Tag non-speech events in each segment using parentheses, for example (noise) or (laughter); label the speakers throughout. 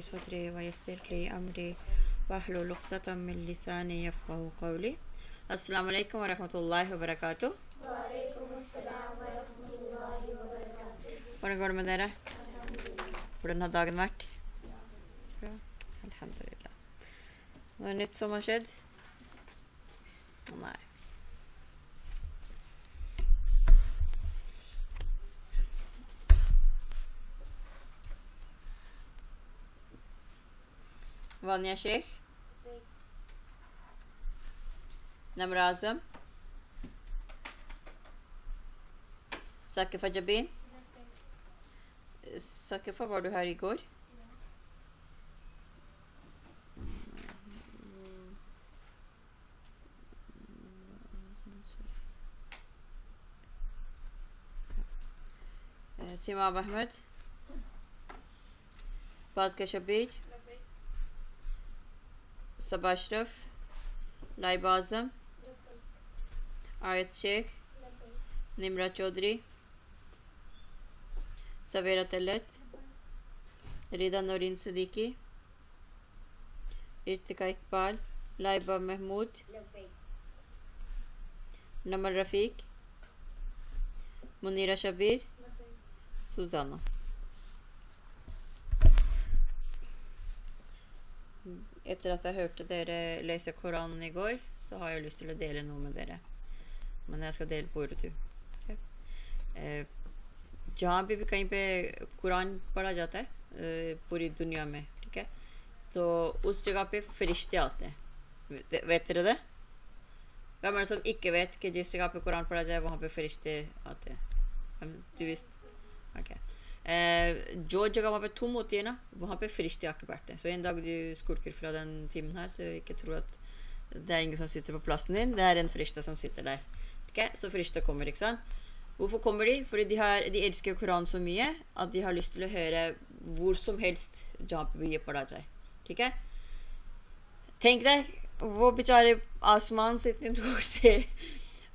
Speaker 1: صدري ويسر لي أمري واحلل عقدة من لساني يفقه قولي السلام عليكم ورحمة الله وبركاته Hvordan går det med dere? Hvordan har dagen vært? Bra. Alhamdulillah. Noe nytt som har skjedd? Nei. Vanya Sheikh? Namr Azam? Sakifa Jabin? Sakifa, var du her i går? Eh, Sima Ahmed? Bazka صب أشرف نائب أعظم آيت شيخ نمرة چودھری سویرا طلعت ریدا نورین صدیقی ارتقا اقبال لائبہ محمود نمر رفیق منیرہ شبیر سوزانہ Etter at jeg hørte dere lese Koranen i går, så har jeg lyst til å dele noe med dere. Men jeg skal dele på Urdu ठीक है जहाँ भी भी कहीं पे कुरान पढ़ा जाता है अ, पूरी दुनिया में ठीक है तो उस जगह पे फरिश्ते आते हैं vet vet dere det? Hvem er det som ikke vet कि जिस जगह पे कुरान पढ़ा जाए वहाँ पे फरिश्ते आते हैं hvem- Du visste? Ok. Eh, जो जगह वहाँ पे tom होती है ना वहाँ पे फरिश्ते आके बैठते हैं så en dag du skulker fra den timen her så ikke tro at det er ingen som sitter på plassen din det er en frishta som sitter der Ok, så frishta kommer ikke sant hvorfor kommer de? fordi de, har, de elsker Koran så mye at de har lyst til å høre hvor som helst जहाँ पे भी ये पढ़ा जाए ठीक है tenk deg वो बेचारे आसमान से इतनी दूर से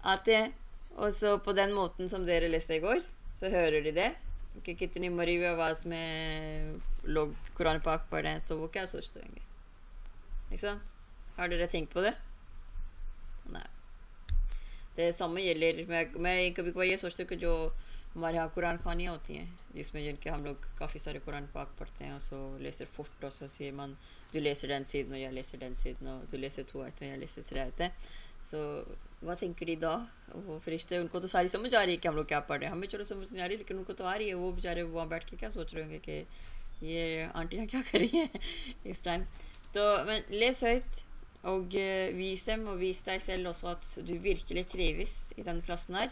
Speaker 1: आते हैं og så på den måten som dere leste i går så hører de det कि कितनी मरी हुई आवाज में लोग कुरान पाक पढ़ रहे हैं तो वो क्या सोचते होंगे ikke sant? Har dere tenkt på det? Nei. Det samme gjelder med, med कभी कभार ये सोचते हो कि जो हमारे यहाँ कुरान खानियाँ होती हैं जिसमें जिनके हम लोग काफ़ी सारे कुरान पाक पढ़ते हैं og så leser fort og så sier man du leser den siden og jeg leser den siden og du leser to ayter og jeg leser de da? वो फरिश्ते उनको तो सारी समझ आ रही है कि हम लोग क्या पढ़ रहे हैं हमें चलो समझ नहीं आ रही लेकिन उनको तो आ रही है वो बेचारे वहाँ बैठ के क्या सोच रहे होंगे कि ये आंटियाँ क्या कर रही हैं इस टाइम तो men les høyt og eh, vis dem og vis deg selv også at du virkelig trives i den klassen her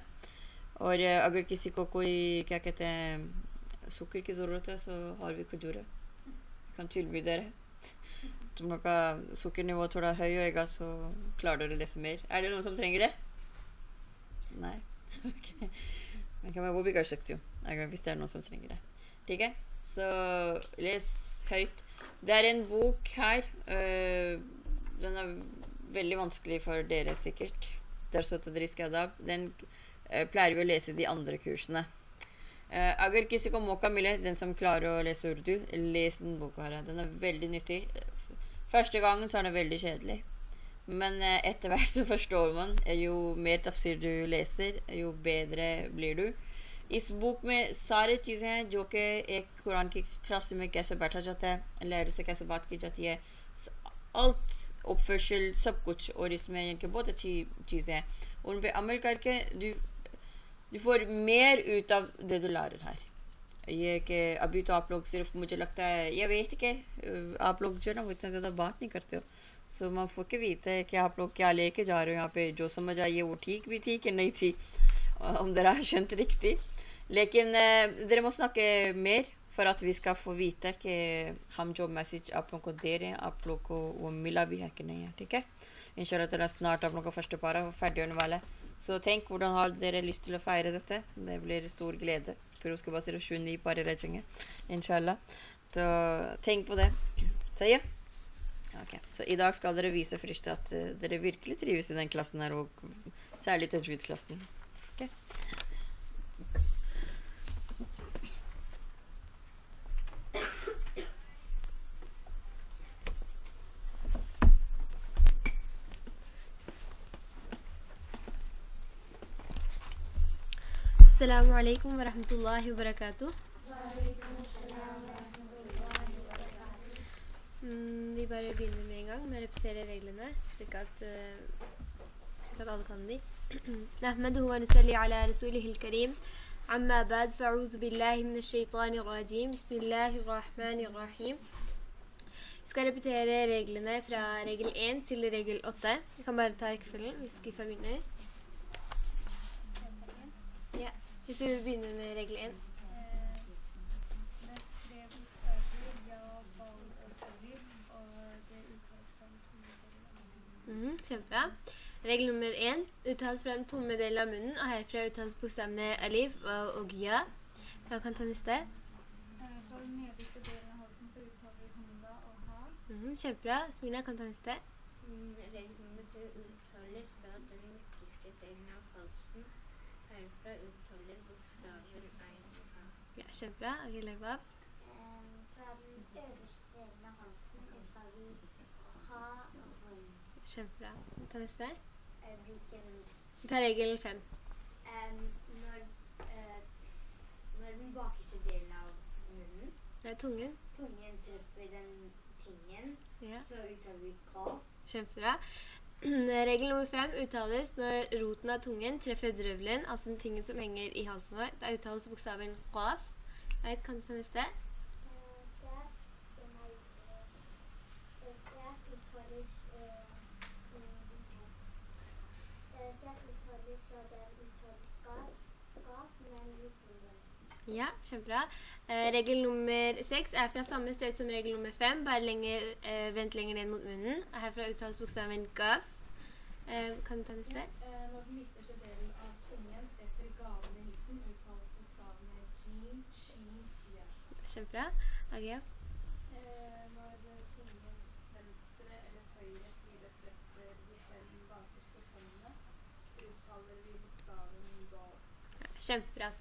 Speaker 1: और eh, अगर किसी को कोई क्या कहते हैं sukker की ज़रूरत है har vi खजूर kan tilby dere Om noe sukkernivået tåler er høy og egga, så klarer dere å lese mer. Er det noen som trenger det? Nei? OK. (laughs) okay men Bobby Gar søkte hvis det er noen som trenger det. Like? Så les høyt. Det er en bok her. Øh, den er veldig vanskelig for dere, sikkert. Der satt dere i skadab. Den øh, pleier vi å lese de andre kursene. Eh, uh, Agel Kisikomoka Mille, den som klarer å lese urdu, les den boka her. Den er veldig nyttig. første gangen så er den veldig kjedelig men eh, etter hvert så forstår man eh, jo mer tafsir du leser jo bedre blir du इस book में सारी चीज़ें हैं जो कि एक कुरान की क्लास में कैसे बैठा जाता है लहर से कैसे बात की जाती है स- alt oppførsel सब कुछ और इसमें इनके बहुत अच्छी चीज़ें हैं उन पे अमल करके du, du får mer ut av det du lærer her ये कि अभी तो आप लोग सिर्फ़ मुझे लगता है, ये थी कि आप लोग जो है ना वो इतना ज़्यादा बात नहीं करते हो। सो मैं फुक भी इतना है कि आप लोग क्या लेके जा रहे हो यहाँ पे, जो समझ आई है वो ठीक भी थी कि नहीं थी? अमदराशन तरीक थी। लेकिन देर मोसना के मेर फरात विस्का फो भी इतना कि हम जो मैसेज आप लोग को दे रहे हैं, आप लोग को वो मिला भी है कि नहीं है, ठीक है? इन शाला तला स्नाट आप लोग का फ़र्स्ट पारा फैड होने वाला है। सो थैंक वुडन हॉल देर लिस्ट लफायर देते हैं। स्टोर उसके बाद सिर्फ 29 पारे रह जाएंगे इंशाल्लाह तो tenk på det सही है Ok, Så i dag skal dere vise Frishte at eh, dere virkelig trives i den klassen her, og særlig Tajwid-klassen. Ok.
Speaker 2: Assalamu alaikum wa rahmatullahi wa barakatuh. Mm, vi bare begynner med en gang med å repetere reglene, slik at, uh, slik at alle kan de. نحمده ونسلي على رسوله الكريم عما بعد فأعوذ بالله من الشيطان الرجيم بسم الله الرحمن الرحيم Vi skal repetere reglene fra regel 1 til regel 8. Vi kan bare ta rekkefølgen hvis Giffa begynner. Ja, hvis du begynner med regel 1.
Speaker 3: Mm.
Speaker 2: Mhm, kjempebra. Regel nummer 1 uttales fra den tomme delen av munnen, og herfra uttales bokstavene alif og, og ja. Da kan ta neste.
Speaker 3: Eh, Fra den nederste delen av halsen så uttaler hamda og ha.
Speaker 2: Mhm, kjempebra. Smina kan ta neste.
Speaker 4: Regel nummer 3 uttales fra den midterste delen av. Herfra uttaler bokstaven ein.
Speaker 2: Ja, kjempebra. Ok, Lebab.
Speaker 4: Fra den øverste delen av halsen uttaler vi ha og hun.
Speaker 2: Kjempebra. Ta neste.
Speaker 4: Hvilken
Speaker 2: Vi tar regel 5.
Speaker 4: når, når den bakerste delen av munnen,
Speaker 2: Det er tungen.
Speaker 4: tungen treffer den tingen,
Speaker 2: Ja,
Speaker 4: så uttaler vi ka.
Speaker 2: kjempebra. (clears throat) Regel nummer 5 uttales når roten av tungen treffer drøvelen, altså den tingen som henger i halsen vår. Da uttales bokstaven qaf. Eit, kan du ta neste? Ja, kjempebra. Eh, regel nummer 6 er fra samme sted som regel nummer 5, bare lenger, eh, vent lenger ned mot munnen. Herfra uttales bokstaven gaf. Eh, kan du ta neste?
Speaker 3: Eh, Når den midterste delen av tungen treffer gaven i midten, uttales bokstavene G, G, ya.
Speaker 2: Kjempebra. Agia.
Speaker 3: Eh, Når tungens venstre eller høyre side treffer de fem bakerste tennene, uttaler vi bokstaven.
Speaker 2: Ja, kjempebra.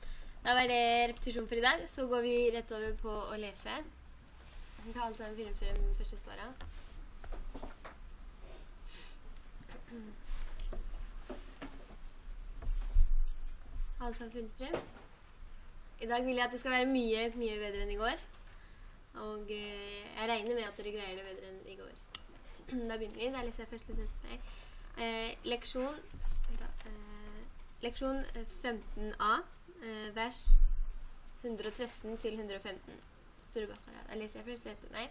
Speaker 2: Da var det repetisjon for i dag. Så går vi rett over på å lese. Vi kan alle sammen finne frem første spara. Alle sammen funnet frem? I dag vil jeg at det skal være mye, mye bedre enn i går. Og eh, jeg regner med at dere greier det bedre enn i går. (clears throat) Da begynner vi. Da leser jeg første setning. Eh, leksjon, da, eh, leksjon eh, 15a, eh, vers 113 til 115. Surubakara. Da leser jeg først etter meg.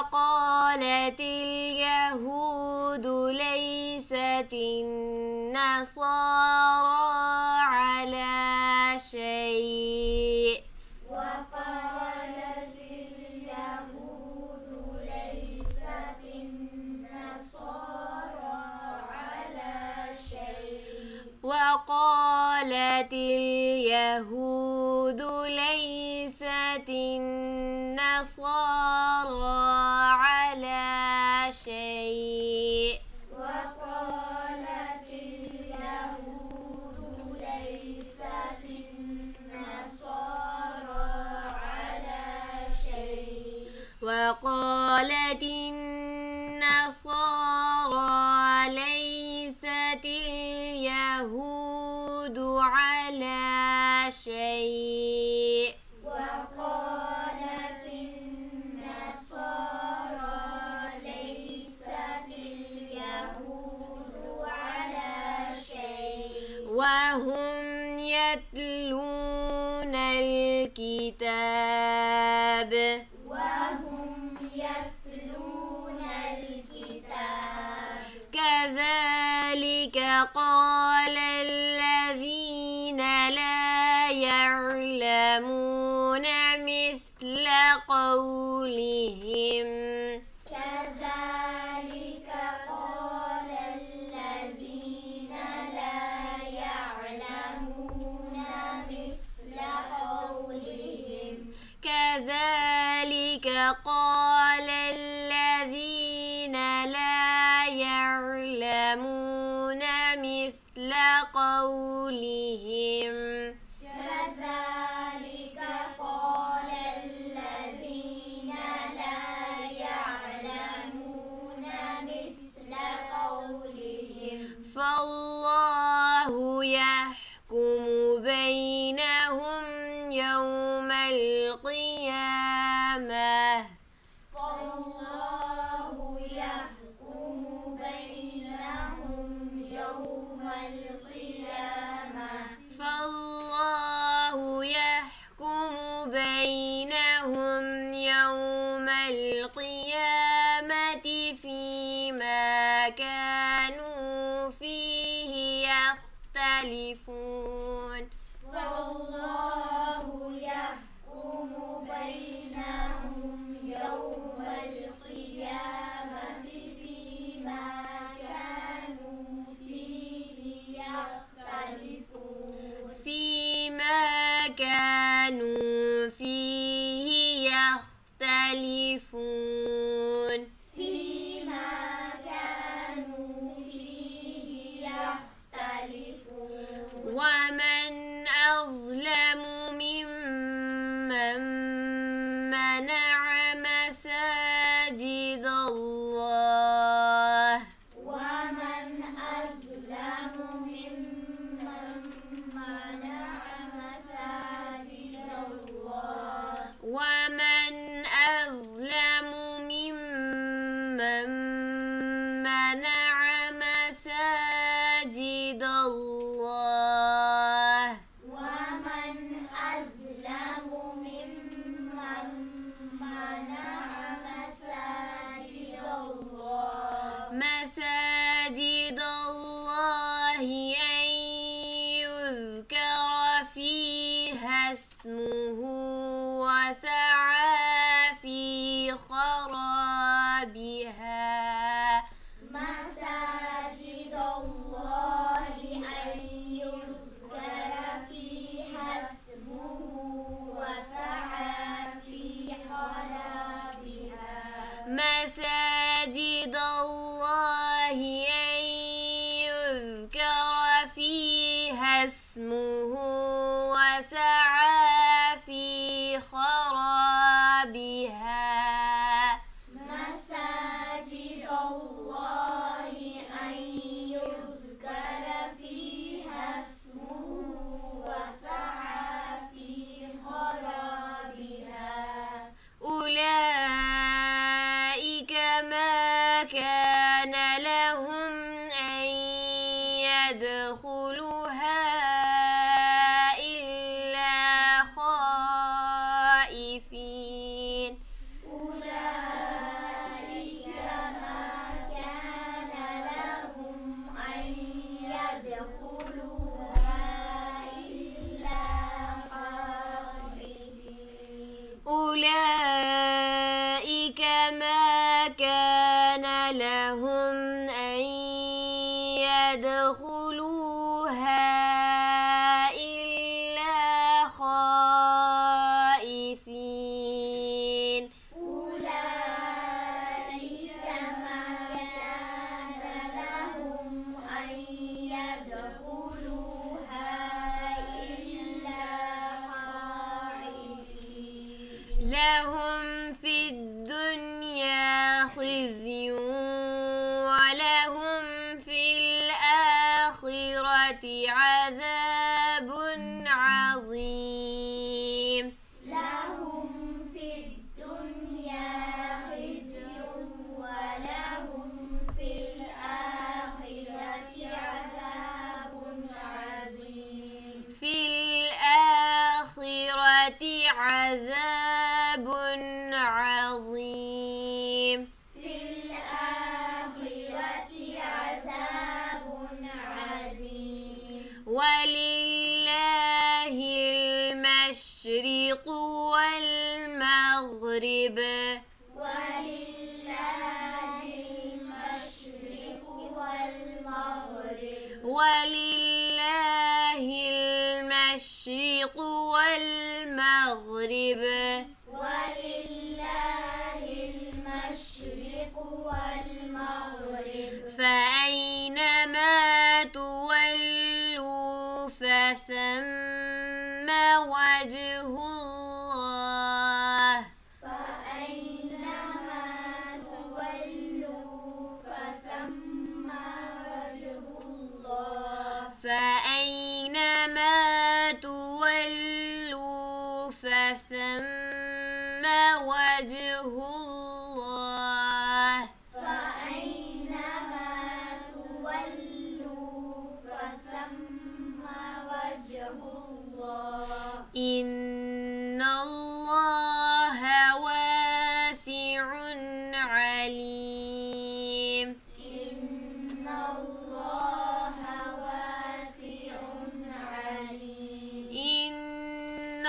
Speaker 2: وقالت اليهود ليست النصارى على شيء. وقالت اليهود ليست النصارى على شيء. وقالت اليهود ليست النصارى شيء. وقالت اليهود ليست النصارى على شيء. وقالت يتلون الكتاب وهم يتلون الكتاب كذلك قال الذين لا يعلمون مثل قولهم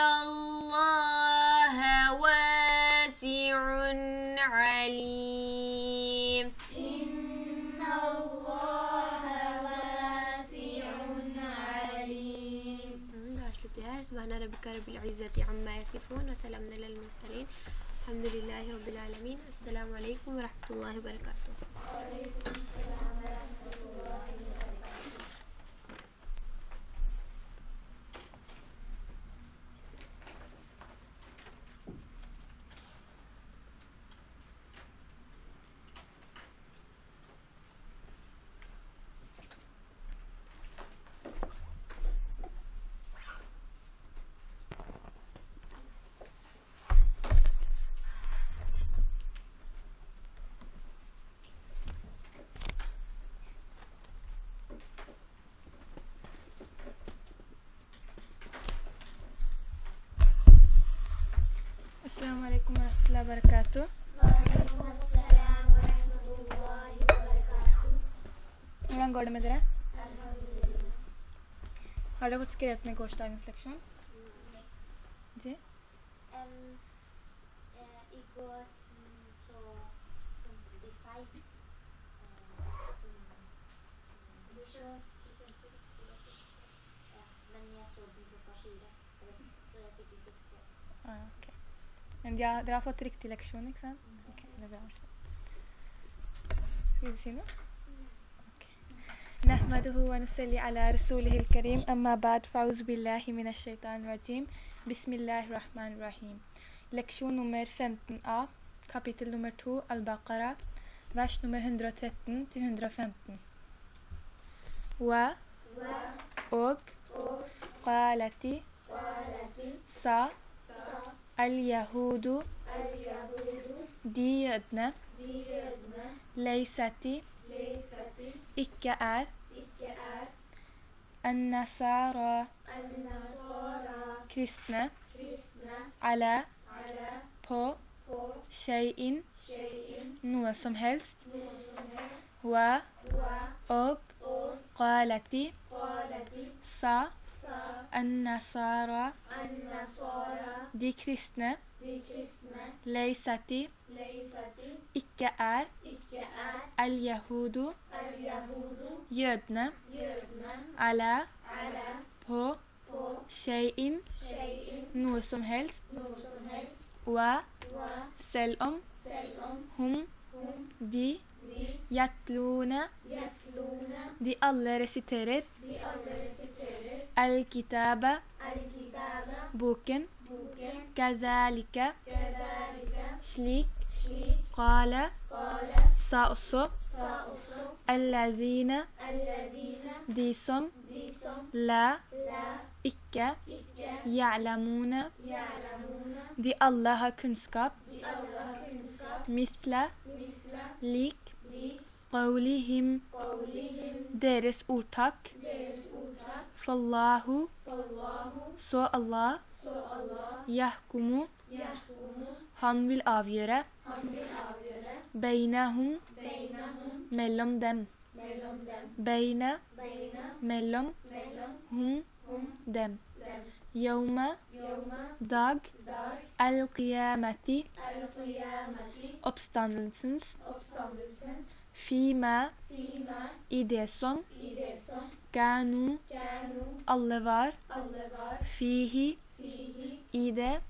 Speaker 2: الله
Speaker 5: واسع عليم إن الله
Speaker 2: واسع
Speaker 5: عليم
Speaker 2: سبحان ربك رب العزة عما يصفون وسلام للمرسلين الحمد لله رب العالمين. السلام عليكم ورحمة الله وبركاته.
Speaker 6: السلام عليكم ورحمة الله وبركاته
Speaker 5: وعليكم السلام ورحمة الله وبركاته
Speaker 6: Hvordan går det med dere? Har dere fått skrevet ned gårsdagens leksjon? Ji?
Speaker 4: Em, eh, I går mm, så sendte de feil. Eh, som, mm, du så, du sendte riktig, vet du. Ja, men jeg så den klokka fire, eller, så jeg fikk ikke skrevet.
Speaker 6: Ah, ja, ok. Men de har, dere har fått riktig leksjon, ikke sant? Ok, det er bra. Skal du si noe? Ok. نحمده ونصلي على رسوله الكريم أما بعد فأعوذ بالله من الشيطان الرجيم بسم الله الرحمن الرحيم Leksjon nummer 15a, kapittel nummer 2, Al-Baqarah, vers nummer 113 til 115. Wa og qalati sa al-yahudu de jødene leisati ikke er an-nasara kristne ala på shay'in noe som helst wa og qalati sa an-nasara. De kristne. Leisati. Ikke er. Al-yahudu. Jødene. Ala. På. Shay'in. Noe som helst. Wa. Selv om. Hum. De yatluna de alle resiterer al-kitaba boken kadhalika slik qala sa også alladhina de som la ikke ya'lamuna de alle har kunnskap mithla lik qawlihim deres ordtak fallahu så Allah yahkumu han vil avgjøre beinahum mellom dem beina mellom hum dem yawma. Dag. Al-qiyamati. Oppstandelsens fima. I det som kanu. Alle var. Fihi. I det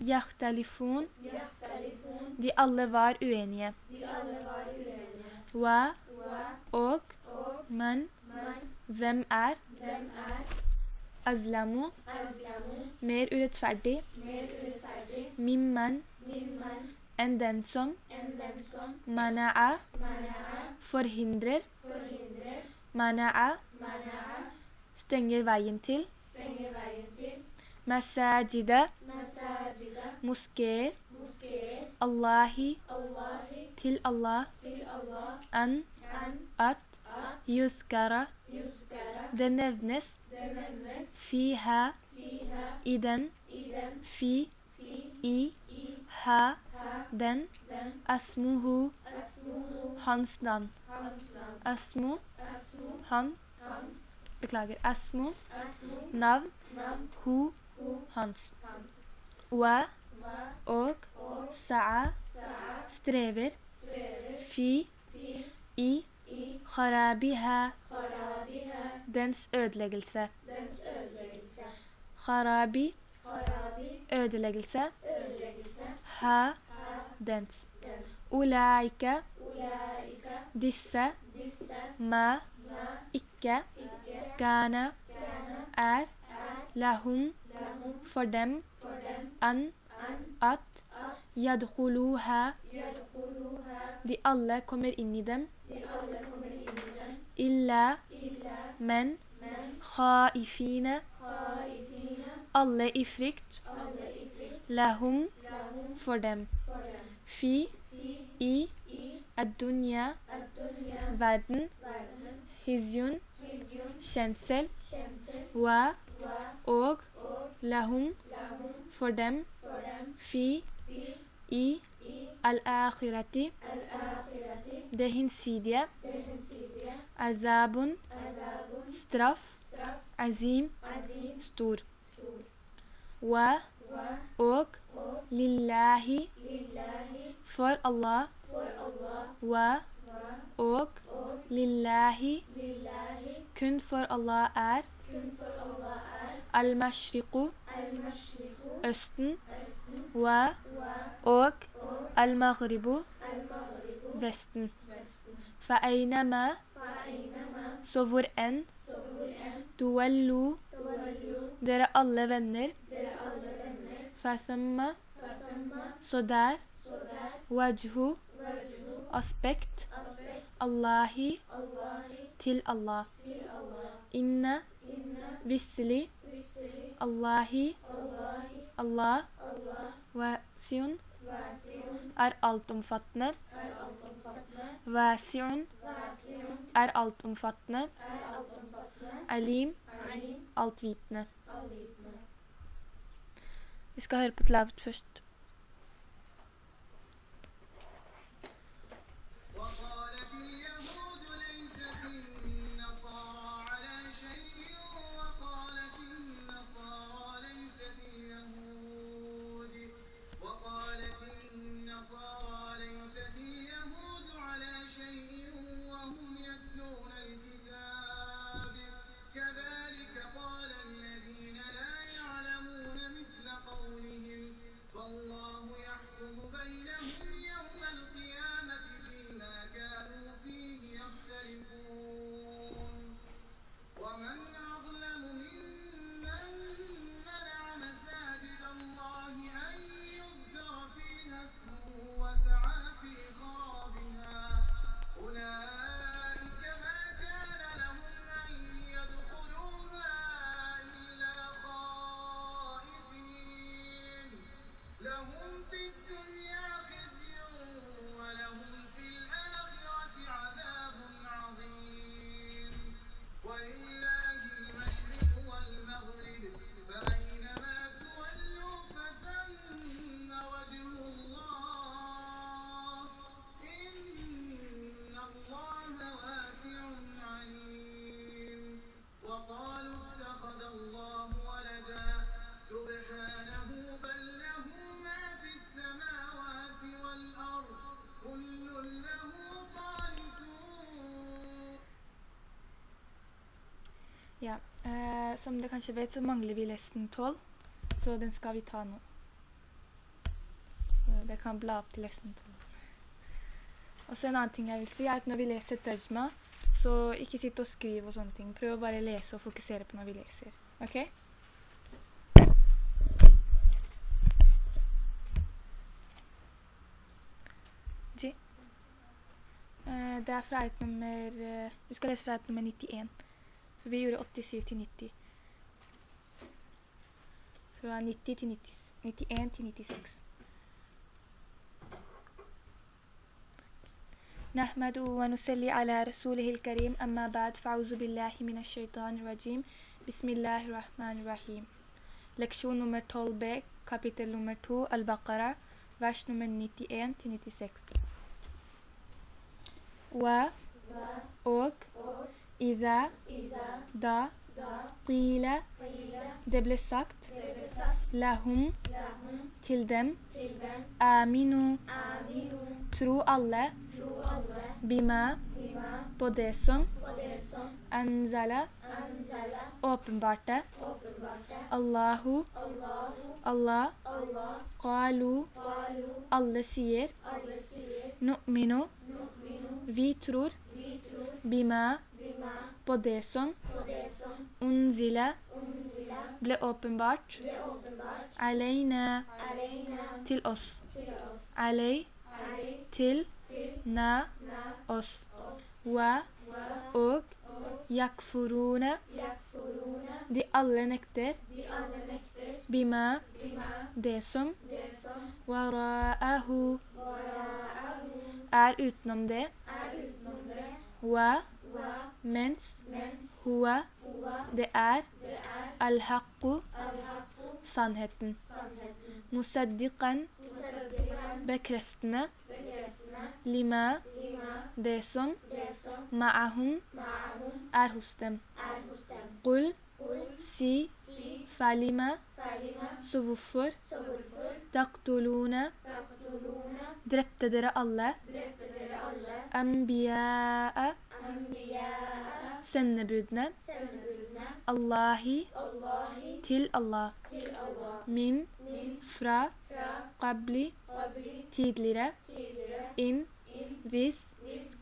Speaker 6: yahtalifun. De alle var uenige. Wa og man hvem er azlamu. Mer urettferdig mimman. Enn den som mana'a. Forhindrer. Mana'a. Stenger veien til masajida moskéer Allahi. Til Allah. An. At yuthkara det nevnes. Fiha. I den. Fi. I. Ha. Den. Asmuhu. Hans navn. Asmu. Han beklager. Asmu. Navn. Hu. Hans. Wa. Og. Sa'a. Strever. Fi. I kharabiha dens ødeleggelse. Kharabi, ødeleggelse. Ha, dens. Ulaika, disse. Ma, ikke. Kana, er. Lahum,
Speaker 5: for dem.
Speaker 6: an, at. يدخلوها
Speaker 5: لئلا
Speaker 6: كمر الندم إلا
Speaker 5: من خائفين. الله
Speaker 6: إفريكت
Speaker 5: لهم
Speaker 6: for them.
Speaker 5: في
Speaker 6: إي
Speaker 5: الدنيا
Speaker 6: werden
Speaker 5: هزيون
Speaker 6: شانسل
Speaker 5: و
Speaker 6: أوغ
Speaker 5: لهم
Speaker 6: for them.
Speaker 5: في dem.
Speaker 6: Fi,
Speaker 5: Fi,
Speaker 6: i.
Speaker 5: i,
Speaker 6: Al-akhirati,
Speaker 5: al-akhirati,
Speaker 6: det hinsidige.
Speaker 5: det hensidige,
Speaker 6: Azabun,
Speaker 5: azabun,
Speaker 6: straff.
Speaker 5: straff,
Speaker 6: Azim,
Speaker 5: azim,
Speaker 6: stor.
Speaker 5: stor.
Speaker 6: Wa,
Speaker 5: Wa,
Speaker 6: og.
Speaker 5: og,
Speaker 6: Lillahi,
Speaker 5: lillahi,
Speaker 6: for Allah.
Speaker 5: for Allah,
Speaker 6: Wa,
Speaker 5: wa,
Speaker 6: og.
Speaker 5: og,
Speaker 6: Lillahi,
Speaker 5: lillahi,
Speaker 6: kun for Allah er.
Speaker 5: kun for
Speaker 6: Wa, og. Al-maghribu, vesten. Fa'ainama, så hvor enn.
Speaker 5: tuwallu,
Speaker 6: dere alle venner. Fathamma, så der. Wajhu, aspekt. Allahi, til Allah. Inna, visselig. Allahi, Allah, wasiun, er altomfattende.
Speaker 5: Vasiun
Speaker 6: er altomfattende. alim, altvitende. Vi skal høre på Tilavet først. Som dere kanskje vet, så mangler vi lessen 12, så den skal vi ta nå. Det kan bla opp til lessen 12. Og så en annen ting jeg vil si er at når vi leser tajma, så ikke sitt og skriv og sånne ting. Prøv å bare lese og fokusere på når vi leser. Ok? G. Eh, Det er fra ayet nummer, eh, vi skal lese fra ayet nummer 91. For vi gjorde 87 til 90. from 1990 and 96 نحمد ونسلي على رسوله الكريم أما بعد فأعوذ بالله من الشيطان الرجيم. بسم الله الرحمن الرحيم. لكشو نمبر 12 كابيتل نمبر 2 البقرة verse نمبر 98 96 و,
Speaker 5: و
Speaker 6: أوك
Speaker 5: إذا,
Speaker 6: إذا
Speaker 5: دا
Speaker 6: qila. Det ble sagt lahum til dem. Aminu. Tro alle. Bima. På det som anzala, åpenbarte, Allahu, Allah, qalu, alle sier, nu'minu, vi tror, bima, på det som, unzila, ble åpenbart,
Speaker 5: ble alene
Speaker 6: til oss,
Speaker 5: alei,
Speaker 6: til, na, oss, wa, og, yakfuruna, de alle nekter, bima, det som, wara'ahu, er utenom det, wa, mens,
Speaker 5: hua
Speaker 6: det er, al-haqqu, sannheten, musaddiqan, bekreftende, lima, det som, ma'ahum, er hos dem. Qul, si, falima, så hvorfor, taqtuluna, drepte dere alle, anbiya'a, sendebudene, Allahi, til Allah, min, fra, qabli, tidligere, inn, hvis,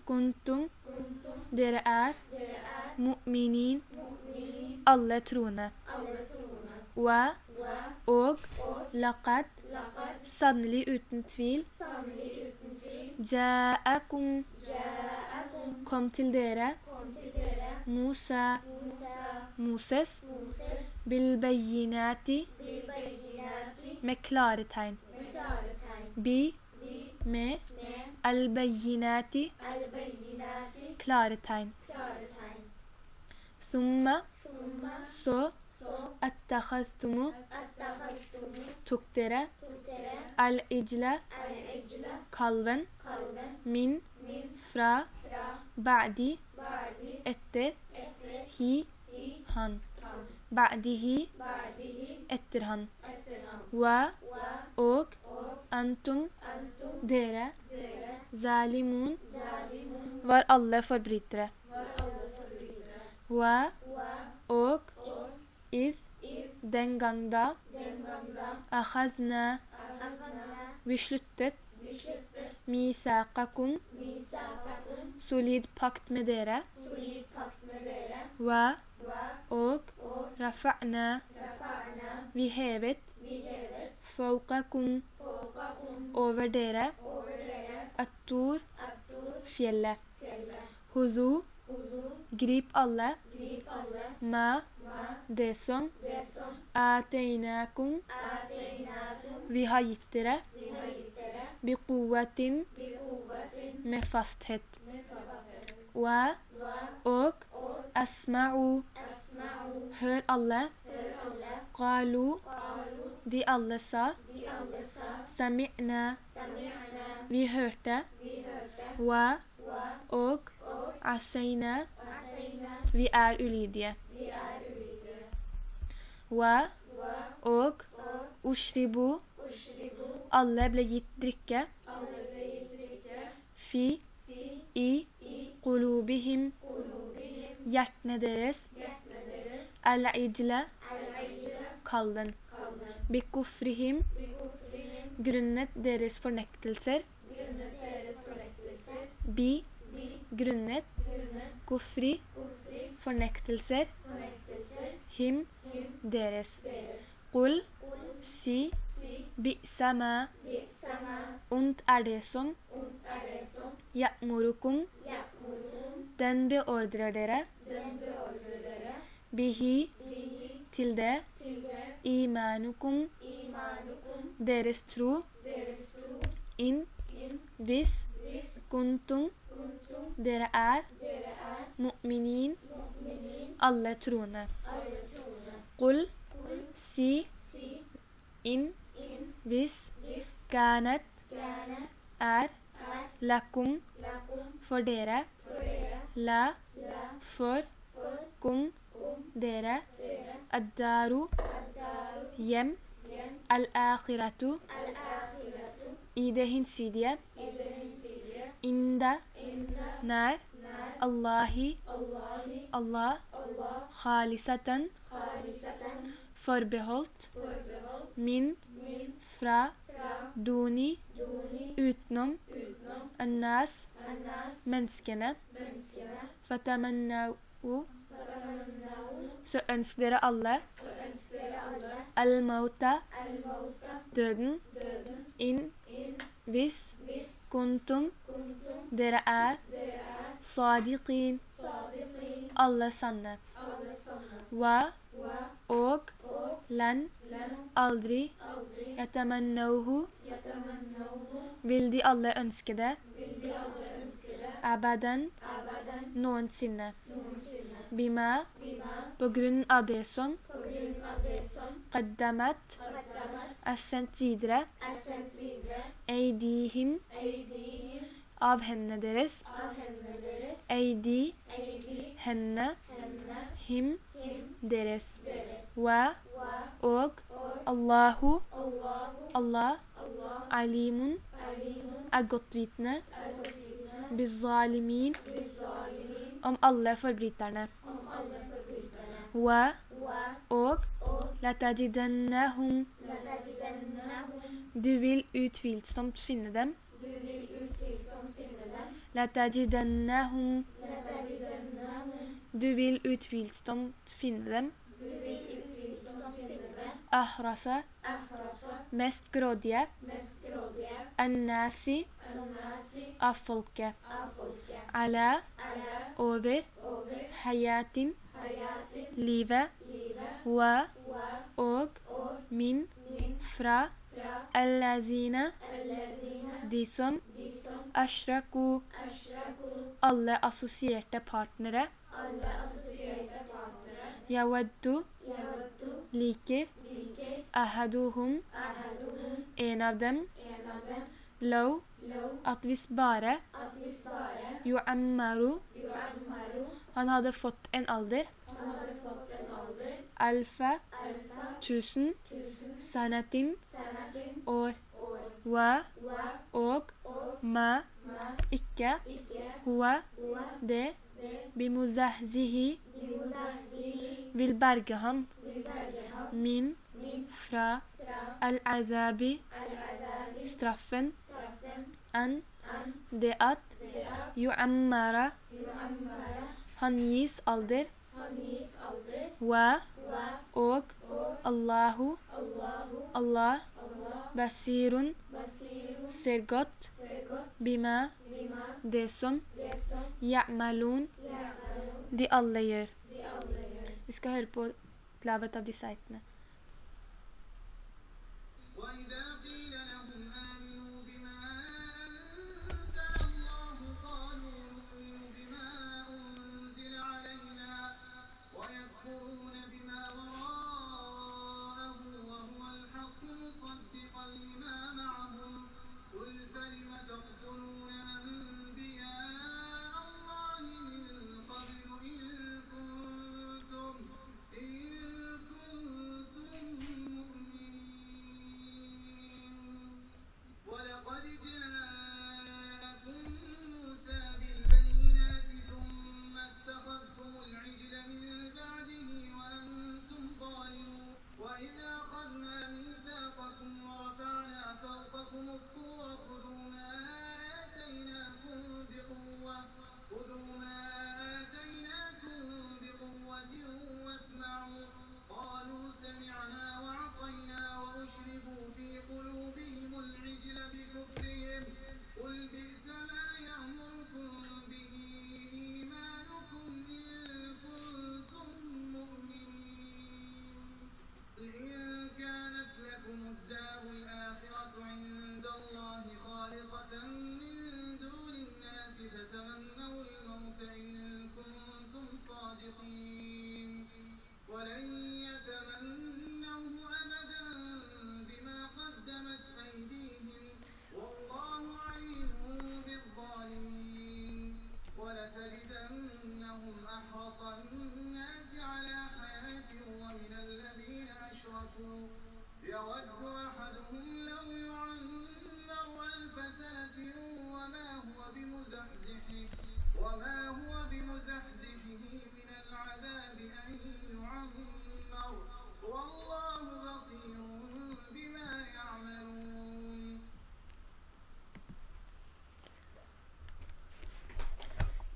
Speaker 6: kuntum, dere er, mu'minin, alle troende,
Speaker 5: alle troende,
Speaker 6: wa,
Speaker 5: wa,
Speaker 6: og,
Speaker 5: og,
Speaker 6: laqad,
Speaker 5: laqad,
Speaker 6: sannelig uten tvil,
Speaker 5: sannelig uten tvil,
Speaker 6: ja'akum,
Speaker 5: ja'akum,
Speaker 6: kom til dere,
Speaker 5: kom til dere,
Speaker 6: Musa,
Speaker 5: Musa,
Speaker 6: Moses,
Speaker 5: Moses,
Speaker 6: bil bayyinati,
Speaker 5: bil bayyinati,
Speaker 6: med klare tegn,
Speaker 5: med klare tegn,
Speaker 6: bi,
Speaker 5: bi,
Speaker 6: med,
Speaker 5: med,
Speaker 6: al bayyinati,
Speaker 5: al-bayyinati,
Speaker 6: klare tegn,
Speaker 5: klare tegn,
Speaker 6: thumma,
Speaker 5: summa,
Speaker 6: så, attakhaztumu, tok dere, al-ijla, kalven, min, fra, ba'di, etter, hi, han, ba'dihi, etter han, wa, og, antum, dere, zalimun, var alle forbrytere, wa, og, إذ دنغندا أخذنا
Speaker 5: وشلتت ميثاقكم سوليد باكت
Speaker 6: مديرة
Speaker 5: و
Speaker 6: og
Speaker 5: رفعنا
Speaker 6: vi
Speaker 5: فوقكم
Speaker 6: over dere
Speaker 5: الطور
Speaker 6: fjellet. Huzu grip alle, ma, det som, ateinakum, vi har gitt dere, bi quwwatin, med fasthet, wa, og, asma'u, hør alle, qalu, de alle sa, sami'na, vi hørte, wa, og, aseina, vi er ulydige, wa, og, ushribu, alle ble gitt drikke, fi, i, qulubihim, hjertene deres,
Speaker 5: hjertene deres,
Speaker 6: al-ijla, kallen, bikufrihim,
Speaker 5: bi kufrihim,
Speaker 6: grunnet deres fornektelser, bi, grunnet, kufri, fornektelser, him, deres. Qul, si,
Speaker 5: si, bi, sama,
Speaker 6: ondt er det som, ya'murukum, den beordrer dere, bihi, til det, imanukum, deres tro, inn, hvis, kuntum, dere er, mu'minin,
Speaker 5: mu'minin,
Speaker 6: alle troende. Qul, si, inn, hvis,
Speaker 5: gerne,
Speaker 6: er, lakum, for dere, la, for,
Speaker 5: for,
Speaker 6: kum, dere, addaru, hjem, al-akhiratu, i det hinsidige, inda, nær, Allahi, Allah. Khalisatan. Forbeholdt. Min. Fra. Duni. Utenom. Annas. Menneskene. Fatamannau så ønsker dere alle al-mauta døden inn hvis kuntum dere er sadiqin alle sanne. Wa og lan aldri yatamannauhu vil de alle ønske det abadan noensinne bima på grunn av det som qaddamat er sendt videre eidihim av hendene deres eidi Henne. him deres wa og Allahu Allah alimun er godtvitende bizalimin om alle forbryterne. Wa og latajidannahum du vil utvilsomt finne dem. Latajidannahum du vil utvilsomt finne dem ahrasa. Mest grådige. Annasi. Av folket ala. Over. Hayatin. Livet wa. Og. Min. Fra. Allazina. De som ashraku. Alle assosierte partnere. Yawaddu liker ahaduhum en av dem law at hvis bare yu'ammaru han hadde fått en alder alfa tusen sanatin år wa og ma ikke hua det bimuzahzihi vil berge ham min fra al-azabi straffen an det at yu'ammara han gis alder wa og Allahu Allah basirun ser godt bima det som ya'malun de alle gjør vi skal høre på lavet av disse eitene
Speaker 7: وإذا قيل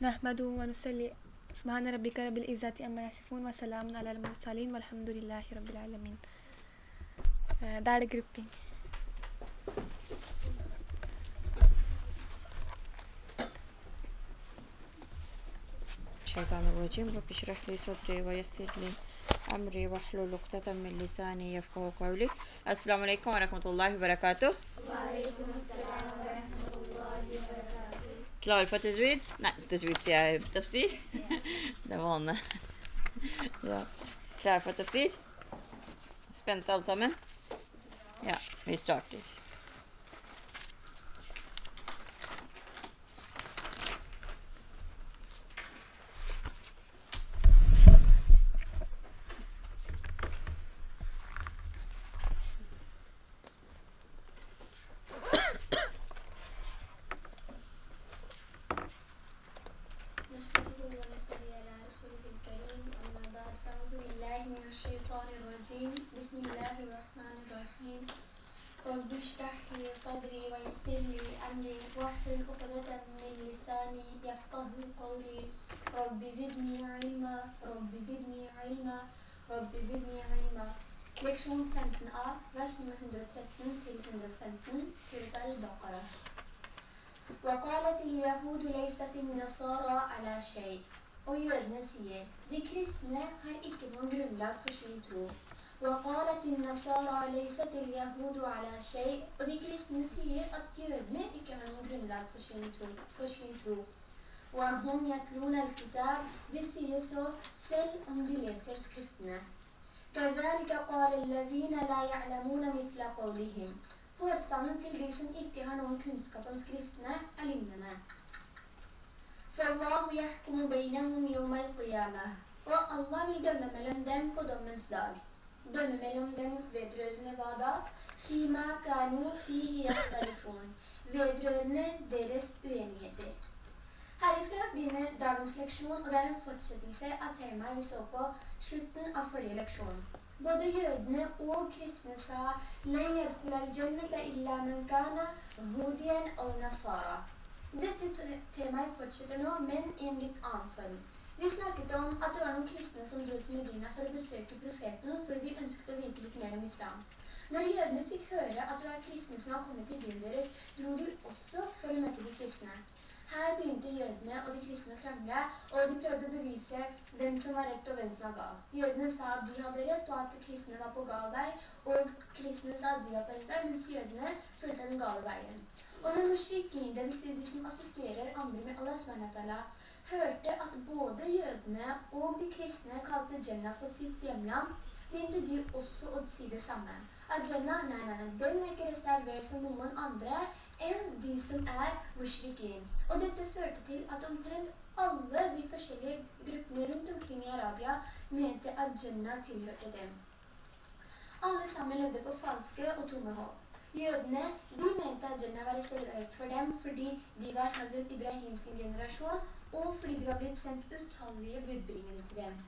Speaker 6: نحمده ونصلي سبحان ربك رب العزة أما يصفون وسلام على المرسلين والحمد لله رب العالمين. Da er det grupping.
Speaker 1: الشيطان الرجيم. رب اشرح لي صدري ويسر لي أمري واحلل عقدة من لساني يفقه قولي. السلام عليكم ورحمة الله وبركاته. Klar for tajweed? Nei, tajweed sier jeg tafsir. (laughs) Det var Anne. Ja. Klar for tafsir? Spente alle sammen? Ja, vi starter.
Speaker 8: dømme, og Allah vil dømme mellom dem på dommens dag. Dømme mellom dem vedrørende hva da? Fima kanu fihi yahtarifun. Vedrørende deres uenigheter. Herifra begynner dagens leksjon, og det er en fortsettelse av temaet vi så på slutten av forrige leksjon. Både jødene og kristne sa «Len yadkhul al-jannata illa man kana hudien og nasara». Dette temaet fortsetter nå, men i en litt annen form. Vi snakket om at det var noen kristne som dro til Medina for å besøke profeten, fordi de ønsket å vite litt mer om islam. Når jødene fikk høre at det var kristne som hadde kommet til byen deres, dro de også for å møte de kristne. Her begynte jødene og de kristne å krangle, og de prøvde å bevise hvem som var rett og hvem som var gal. Jødene sa at de hadde rett, og at kristne var på gal vei, og kristne sa at de var på rett vei, mens jødene fulgte den gale veien. Og når mushrikin, det vil si de som assosierer andre med Allah hørte at både jødene og de kristne kalte Jannah for sitt hjemland, begynte de også å si det samme. At Jannah, nei, nei, den er ikke reservert for noen andre enn de som er mushrikin. Og dette førte til at omtrent alle de forskjellige gruppene rundt omkring i Arabia mente at Jannah tilhørte dem. Alle sammen levde på falske og tomme håp. Jødene, de mente at Jannah var reservert for dem fordi de var Hazret Ibrahim sin generasjon, og fordi de var blitt sendt utallige budbringere til dem.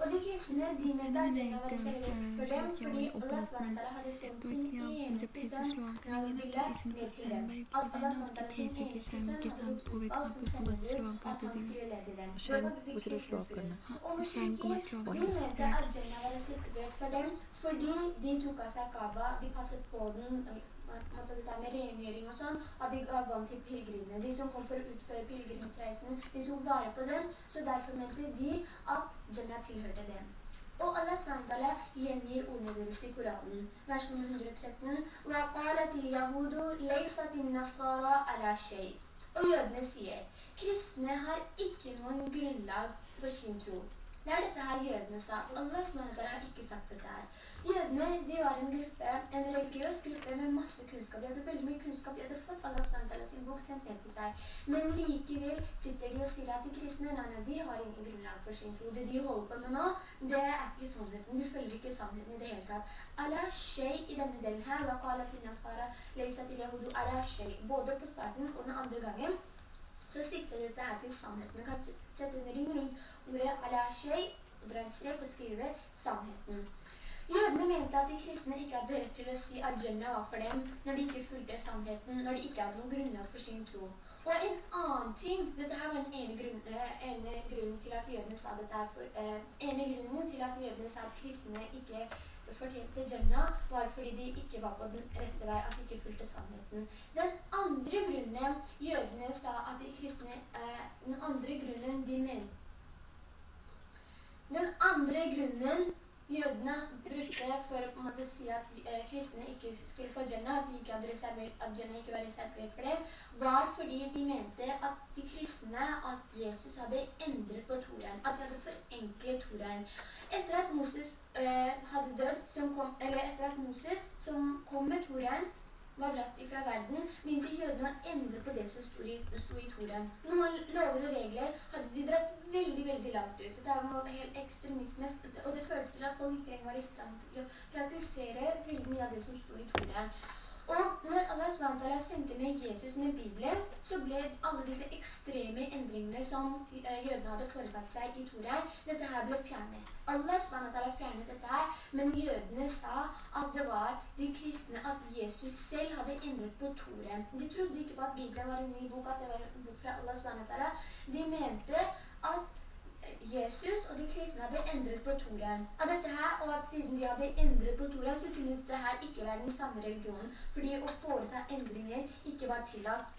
Speaker 8: Og de kristne, de mente at Jannah var reservert for dem fordi Allah SWT hadde sendt sin eneste sønn, Nabibillah, ned til dem. At Allah SWT sin eneste sønn hadde blitt utvalgt som sendebud, at han skulle lede dem. Det var de kristnes grunn. Og mushrikin, de mente at Jannah var reservert for dem fordi de tok av seg Kaaba, de passet på den, måtte det der med rengjøring og sånn, at de ga vann til pilgrimene. De som kom for å utføre pilgrimsreisen, de tok vare på dem, så derfor mente de at Jannah tilhørte dem. Og Allah SWT gjengir ordene deres i Koranen. Vers nummer 113. وَقَالَتِ الْيَهُودُ لَيْسَتِ النَّصَارَى عَلَى شَيْءٍ Og jødene sier, kristne har ikke noen grunnlag for sin tro. Det er dette her jødene sa. Allah SWT har ikke sagt dette her. Jødene, de var en gruppe, en religiøs gruppe med masse kunnskap. De hadde veldig mye kunnskap. De hadde fått Allah SWT sin bok sendt ned til seg. Men likevel sitter de og sier at de kristne, nei, nei, de har ingen grunnlag for sin tro. Det de holder på med nå, det er ikke sannheten. Du følger ikke sannheten i det hele tatt. Ala shay i denne delen her, hva kala til nasara, leisa til yahudu ala shay. Både på starten og den andre gangen, så sikter dette her til sannheten. Man kan sette en ring rundt ordet ala shay, og dra en strek og skrive sannheten. Jødene mente at de kristne ikke hadde rett til å si at Jannah var for dem når de ikke fulgte sannheten, når de ikke hadde noen grunnlag for sin tro. Og en annen ting, dette her var den ene grunnen, ene grunnen til at jødene sa dette for, eh, ene grunnen til at jødene sa at kristne ikke fortjente Jannah, var fordi de ikke var på den rette vei, at de ikke fulgte sannheten. Den andre grunnen jødene sa at de kristne, eh, den andre grunnen de mente, den andre grunnen jødene brukte for å måte, si at eh, kristne ikke skulle få Jannah, at, ikke at Jannah ikke var reservert for dem, var fordi de mente at de kristne, at Jesus hadde endret på Toraen, at de hadde forenklet Toraen. Etter at Moses eh, hadde dødd, eller etter at Moses som kom med Toraen, var dratt ifra verden, begynte jødene å endre på det som stod i, stod i Toren. Noen lover og regler hadde de dratt veldig, veldig langt ut. Dette var helt ekstremisme, og det førte til at folk ikke var i stand til å praktisere veldig mye av det som stod i Toren. Og når Allah SWT sendte ned Jesus med Bibelen, så ble alle disse ekstreme endringene som eh, jødene hadde foretatt seg i Torah, dette her ble fjernet. Allah SWT fjernet dette her, men jødene sa at det var de kristne, at Jesus selv hadde endret på Torah. De trodde ikke på at Bibelen var en ny bok, at det var en bok fra Allah SWT. De mente at Jesus og de kristne hadde endret på Toraen. Av dette her, og at siden de hadde endret på Toraen, så kunne dette her ikke være den samme religionen, fordi å foreta endringer ikke var tillatt.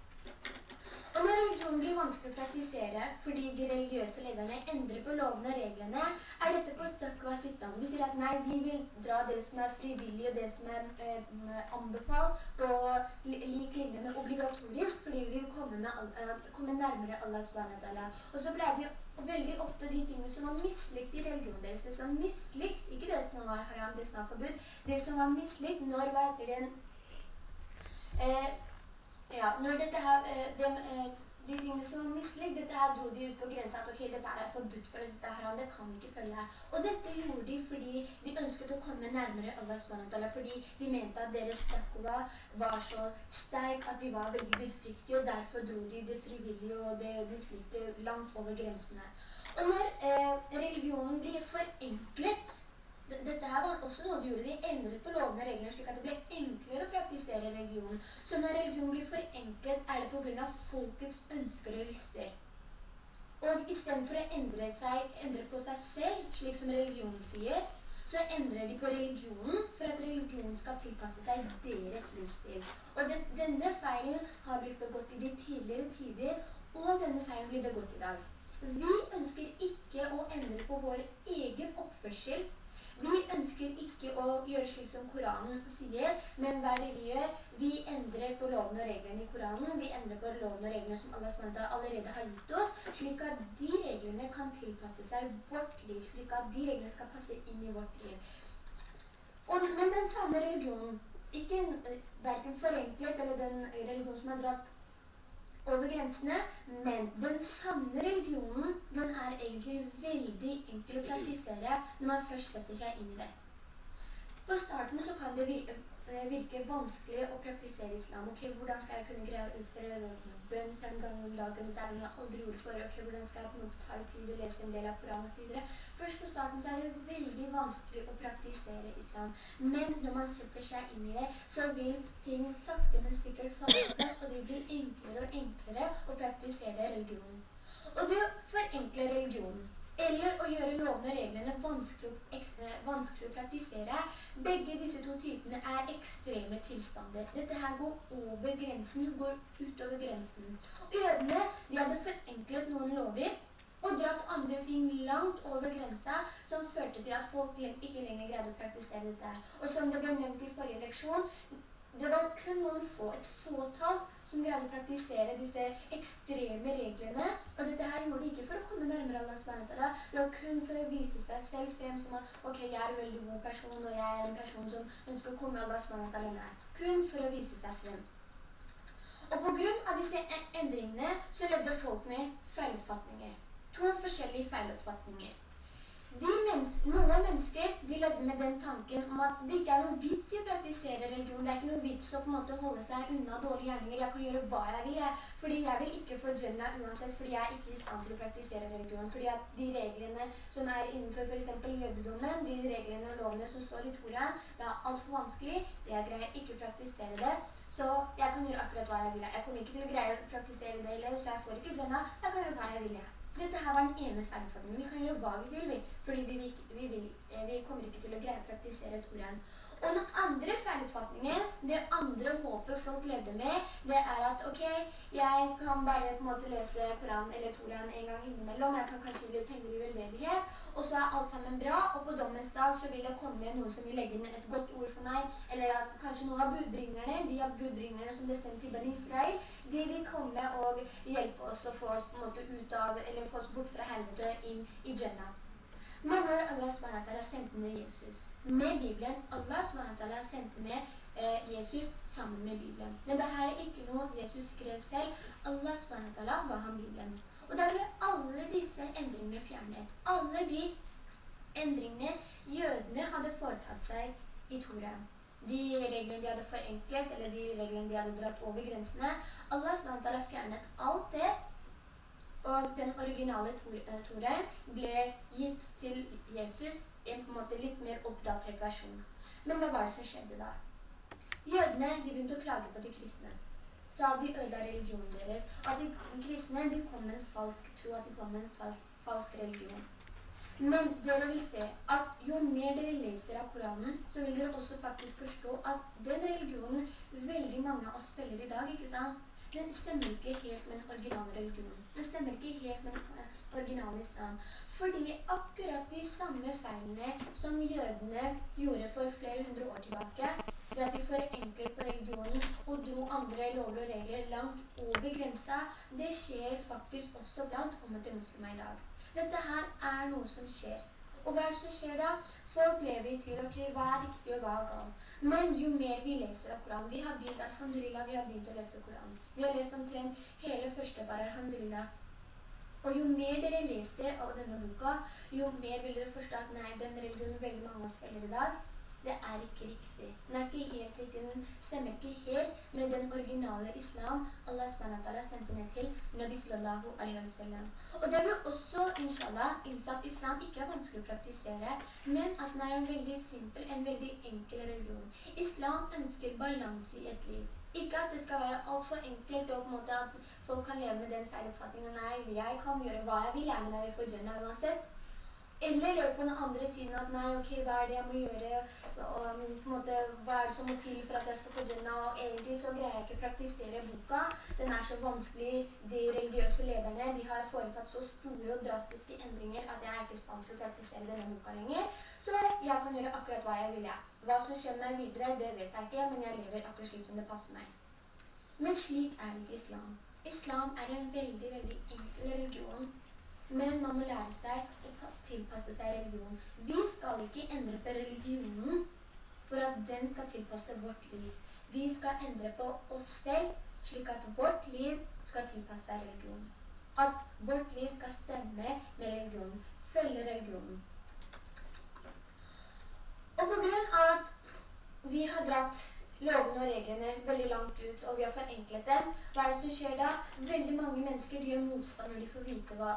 Speaker 8: Og når religion blir vanskelig å praktisere fordi de religiøse lederne endrer på lovene og reglene, er dette på takva sittende. De sier at nei, vi vil dra det som er frivillig og det som er eh, anbefalt på lik linje med obligatorisk, fordi vi vil komme, uh, komme nærmere Allah subhanahu Og så ble det veldig ofte de tingene som var mislikt i religionen deres, det som var mislikt, ikke det som var haram, det som var forbudt, det som var mislikt når, hva heter det, eh, ja, når dette her, eh, de, eh, de tingene som var mislikt, dette her dro de ut på grensa at ok, dette er forbudt for oss, dette her, det kan vi ikke følge. Og dette gjorde de fordi de ønsket å komme nærmere Allah SWT, fordi de mente at deres takva var så sterk at de var veldig gudfryktige, og derfor dro de det frivillige og det mislikte langt over grensene. Og når eh, religionen blir forenklet, dette her var også noe de gjorde. De endret på lovene og reglene slik at det ble enklere å praktisere religion. Så når religion blir forenklet, er det på grunn av folkets ønsker og lyster. Og i stedet for å endre, seg, endre på seg selv, slik som religion sier, så endrer de på religionen for at religionen skal tilpasse seg deres livsstil. Og den, denne feilen har blitt begått i de tidligere tider, og denne feilen blir begått i dag. Vi ønsker ikke å endre på vår egen oppførsel vi ønsker ikke å gjøre slik som Koranen sier, men hva er det vi gjør? Vi endrer på lovene og reglene i Koranen, vi endrer på lovene og reglene som Allah SWT allerede har gitt oss, slik at de reglene kan tilpasse seg vårt liv, slik at de reglene skal passe inn i vårt liv. Og, men den samme religionen, ikke eh, hverken forenklet eller den religionen som har dratt over grensene, men den sanne religionen, den er egentlig veldig enkel å praktisere når man først setter seg inn i det. På starten så kan det virker vanskelig å praktisere islam. Ok, hvordan skal jeg kunne greie å utføre bønn fem ganger om dagen? Det er noe jeg aldri gjorde for. Ok, hvordan skal jeg på noe ta tid og lese en del av Koran og så videre? Først på starten så er det veldig vanskelig å praktisere islam. Men når man setter seg inn i det, så vil ting sakte, men sikkert falle på plass, og det blir enklere og enklere å praktisere religionen. Og det forenkler religionen eller å gjøre lovene og reglene vanskelig, vanskelig, å praktisere. Begge disse to typene er ekstreme tilstander. Dette her går over grensen, går utover grensen. Jødene, de hadde forenklet noen lover, og dratt andre ting langt over grensa, som førte til at folk ikke lenger greide å praktisere dette. Og som det ble nevnt i forrige leksjon, det var kun noen få, et fåtall som greide å praktisere disse ekstreme reglene. Og dette her gjorde de ikke for å komme nærmere Allah SWT. Det var kun for å vise seg selv frem som at, ok, jeg er en veldig god person, og jeg er en person som ønsker å komme Allah SWT nær. Kun for å vise seg frem. Og på grunn av disse e- endringene så levde folk med feiloppfatninger. To forskjellige feiloppfatninger. Mennesker, noen mennesker de levde med den tanken om at det ikke er noe vits i å praktisere religion. Det er ikke noe vits å på en måte holde seg unna dårlige gjerninger. Jeg kan gjøre hva jeg vil, jeg. Fordi jeg vil ikke få Jannah uansett, fordi jeg er ikke i stand til å praktisere religion. Fordi at de reglene som er innenfor for eksempel jødedommen, de reglene og lovene som står i Torah, det er alt for vanskelig. Jeg greier ikke å praktisere det. Så jeg kan gjøre akkurat hva jeg vil. Jeg kommer ikke til å greie å praktisere det eller, så jeg får ikke Jannah. Jeg kan gjøre hva jeg vil, jeg. Dette her var den ene feilfatningen. Vi kan gjøre hva vi vil, fordi vi, vi, vil, eh, vi, kommer ikke til å greie å praktisere Toraen. Og den andre feiloppfatningen, det andre håpet folk levde med, det er at, ok, jeg kan bare på en måte lese Koran eller Torian en gang innimellom, jeg kan kanskje litt tenke i veldedighet, og så er alt sammen bra, og på dommens dag så vil det komme noen som vil legge inn et godt ord for meg, eller at kanskje noen av budbringerne, de av budbringerne som ble sendt til Ben Israel, de vil komme og hjelpe oss å få oss på en måte ut av, eller få oss bort fra helvete inn i Jannah. Men når Allah SWT sendte ned Jesus med Bibelen, Allah SWT sendte ned eh, Jesus sammen med Bibelen. Men her er ikke noe Jesus skrev selv. Allah SWT var han Bibelen. Og da ble alle disse endringene fjernet. Alle de endringene jødene hadde foretatt seg i Torah. De reglene de hadde forenklet, eller de reglene de hadde dratt over grensene. Allah SWT fjernet alt det og den originale eh, Toren ble gitt til Jesus i en på en måte litt mer oppdatert versjon. Men hva var det som skjedde da? Jødene de begynte å klage på de kristne. Sa de ødela religionen deres. At de kristne de kom med en falsk tro, at de kom med en falsk, falsk religion. Men dere vil se at jo mer dere leser av Koranen, så vil dere også faktisk forstå at den religionen veldig mange av oss følger i dag, ikke sant? Den stemmer ikke helt med den originale religionen. Den stemmer ikke helt med den originale islam. Fordi akkurat de samme feilene som jødene gjorde for flere hundre år tilbake, ved at de forenklet på religionen og dro andre lover og regler langt over grensa, det skjer faktisk også blant omvendte muslimer i dag. Dette her er noe som skjer. Og hva er det som skjer da? Folk lever i tvil, ok, hva er riktig og hva er galt? Men jo mer vi leser av Koran, vi har begynt, alhamdulillah, vi har begynt å lese Koran. Vi har lest omtrent hele første bar, alhamdulillah. Og jo mer dere leser av denne boka, jo mer vil dere forstå at nei, den religionen veldig mange av oss følger i dag, det er ikke riktig. Den er ikke helt riktig, den stemmer ikke helt med den originale islam Allah SWT sendte ned til Nabi sallallahu alaihi wa sallam. Og det vil også, inshallah, innsatt at islam ikke er vanskelig å praktisere, men at den er en veldig simpel, en veldig enkel religion. Islam ønsker balanse i et liv. Ikke at det skal være alt for enkelt, og på en måte at folk kan leve med den feiloppfattingen. Nei, jeg kan gjøre hva jeg vil, jeg, men jeg vil få Jannah uansett. Eller løpe på den andre siden at nei, ok, hva er det jeg må gjøre, og, um, måte, hva er det som må til for at jeg skal få djennom? og egentlig så greier jeg ikke å praktisere boka, den er så vanskelig, de religiøse lederne, de har foretatt så store og drastiske endringer at jeg er ikke i stand til å praktisere denne boka lenger, så jeg kan gjøre akkurat hva jeg vil, ja. Hva som skjer meg videre, det vet jeg ikke, men jeg lever akkurat slik som det passer meg. Men slik er ikke islam. Islam er en veldig, veldig enkel religion men man må lære seg å tilpasse seg religion. Vi skal ikke endre på religionen for at den skal tilpasse vårt liv. Vi skal endre på oss selv, slik at vårt liv skal tilpasse seg religion. At vårt liv skal stemme med religionen, følge religionen. Og på grunn av at vi har dratt lovene og reglene veldig langt ut, og vi har forenklet dem, hva er det som skjer da? Veldig mange mennesker gjør motstand når de får vite hva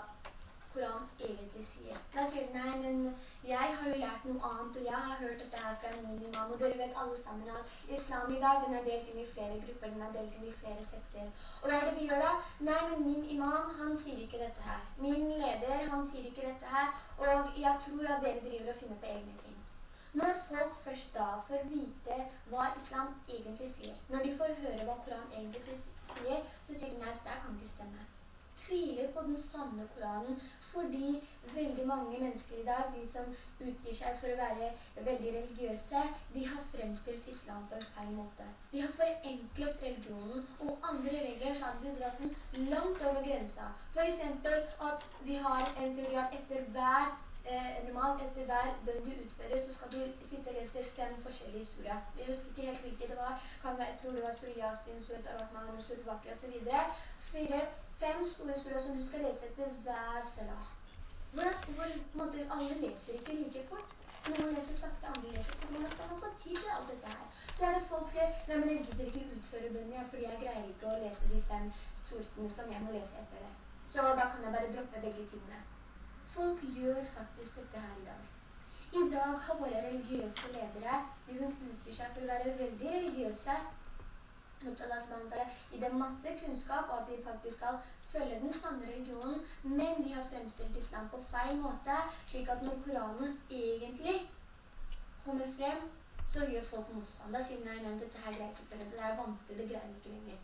Speaker 8: Koran egentlig sier. Da sier de, nei, men jeg har jo lært noe annet, og jeg har hørt dette her fra min imam, og dere vet alle sammen at islam i dag, den er delt inn i flere grupper, den er delt inn i flere sekter. Og hva er det vi gjør da? Nei, men min imam, han sier ikke dette her. Min leder, han sier ikke dette her, og jeg tror at dere driver og finner på egne ting. Når folk først da får vite hva islam egentlig sier, når de får høre hva Koran egentlig sier, så sier de nei, dette kan ikke stemme tviler på den sanne Koranen, fordi veldig mange mennesker i dag, de som utgir seg for å være veldig religiøse, de har fremstilt islam på en feil måte. De har forenklet religionen, og andre regler så hadde de dratt den langt over grensa. For eksempel at vi har en teori at etter hver eh, normalt etter hver bønn du utfører, så skal du sitte og lese fem forskjellige historier. Jeg husker ikke helt hvilke det var. Kan være, jeg tror det var Surya sin, Surah Ar-Rahman, Surah Baki og så videre. Fire fem store surah som du skal lese etter hver salah. Hvordan, hvor, måte, alle leser ikke like fort. Noen leser sakte, andre leser fort. Hvordan skal man få tid til alt dette her? Så er det folk som sier, nei, men jeg gidder ikke utføre bønnen, fordi jeg greier ikke å lese de fem sortene som jeg må lese etter det. Så da kan jeg bare droppe begge tingene. Folk gjør faktisk dette her i dag. I dag har våre religiøse ledere, de som utgir seg for å være veldig religiøse, mot Allah SWT i det masse kunnskap og at de faktisk skal følge den sanne religionen, men de har fremstilt islam på feil måte, slik at når Koranen egentlig kommer frem, så gjør folk motstand. Da sier nei, nei, dette her greier ikke, det er vanskelig, det greier ikke lenger.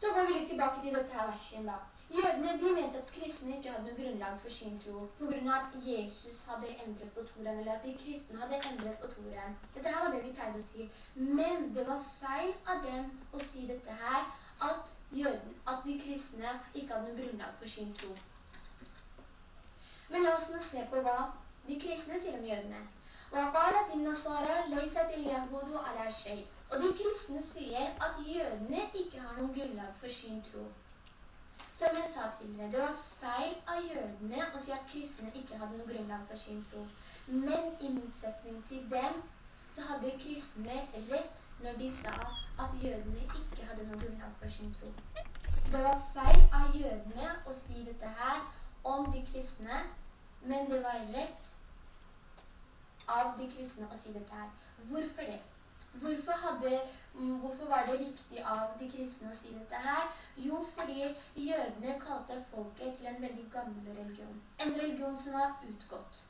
Speaker 8: Så går vi litt tilbake til dette her verset da. Jødene de mente at kristne ikke hadde noe grunnlag for sin tro, på grunn av at Jesus hadde endret på Toren, eller at de kristne hadde endret på Toren. Dette her var det de pleide å si. Men det var feil av dem å si dette her, at, jøden, at de kristne ikke hadde noe grunnlag for sin tro. Men la oss nå se på hva de kristne sier om jødene. وقالت النصارى ليست اليهود على شيء. Og de kristne sier at jødene ikke har noen grunnlag for sin tro. Som jeg sa tidligere, det var feil av jødene å si at kristne ikke hadde noe grunnlag for sin tro. Men i motsetning til dem, så hadde kristne rett når de sa at jødene ikke hadde noe grunnlag for sin tro. Det var feil av jødene å si dette her om de kristne, men det var rett av de kristne å si dette her. Hvorfor det? Hvorfor, hadde, mm, hvorfor, var det riktig av de kristne å si dette her? Jo, fordi jødene kalte folket til en veldig gammel religion. En religion som var utgått.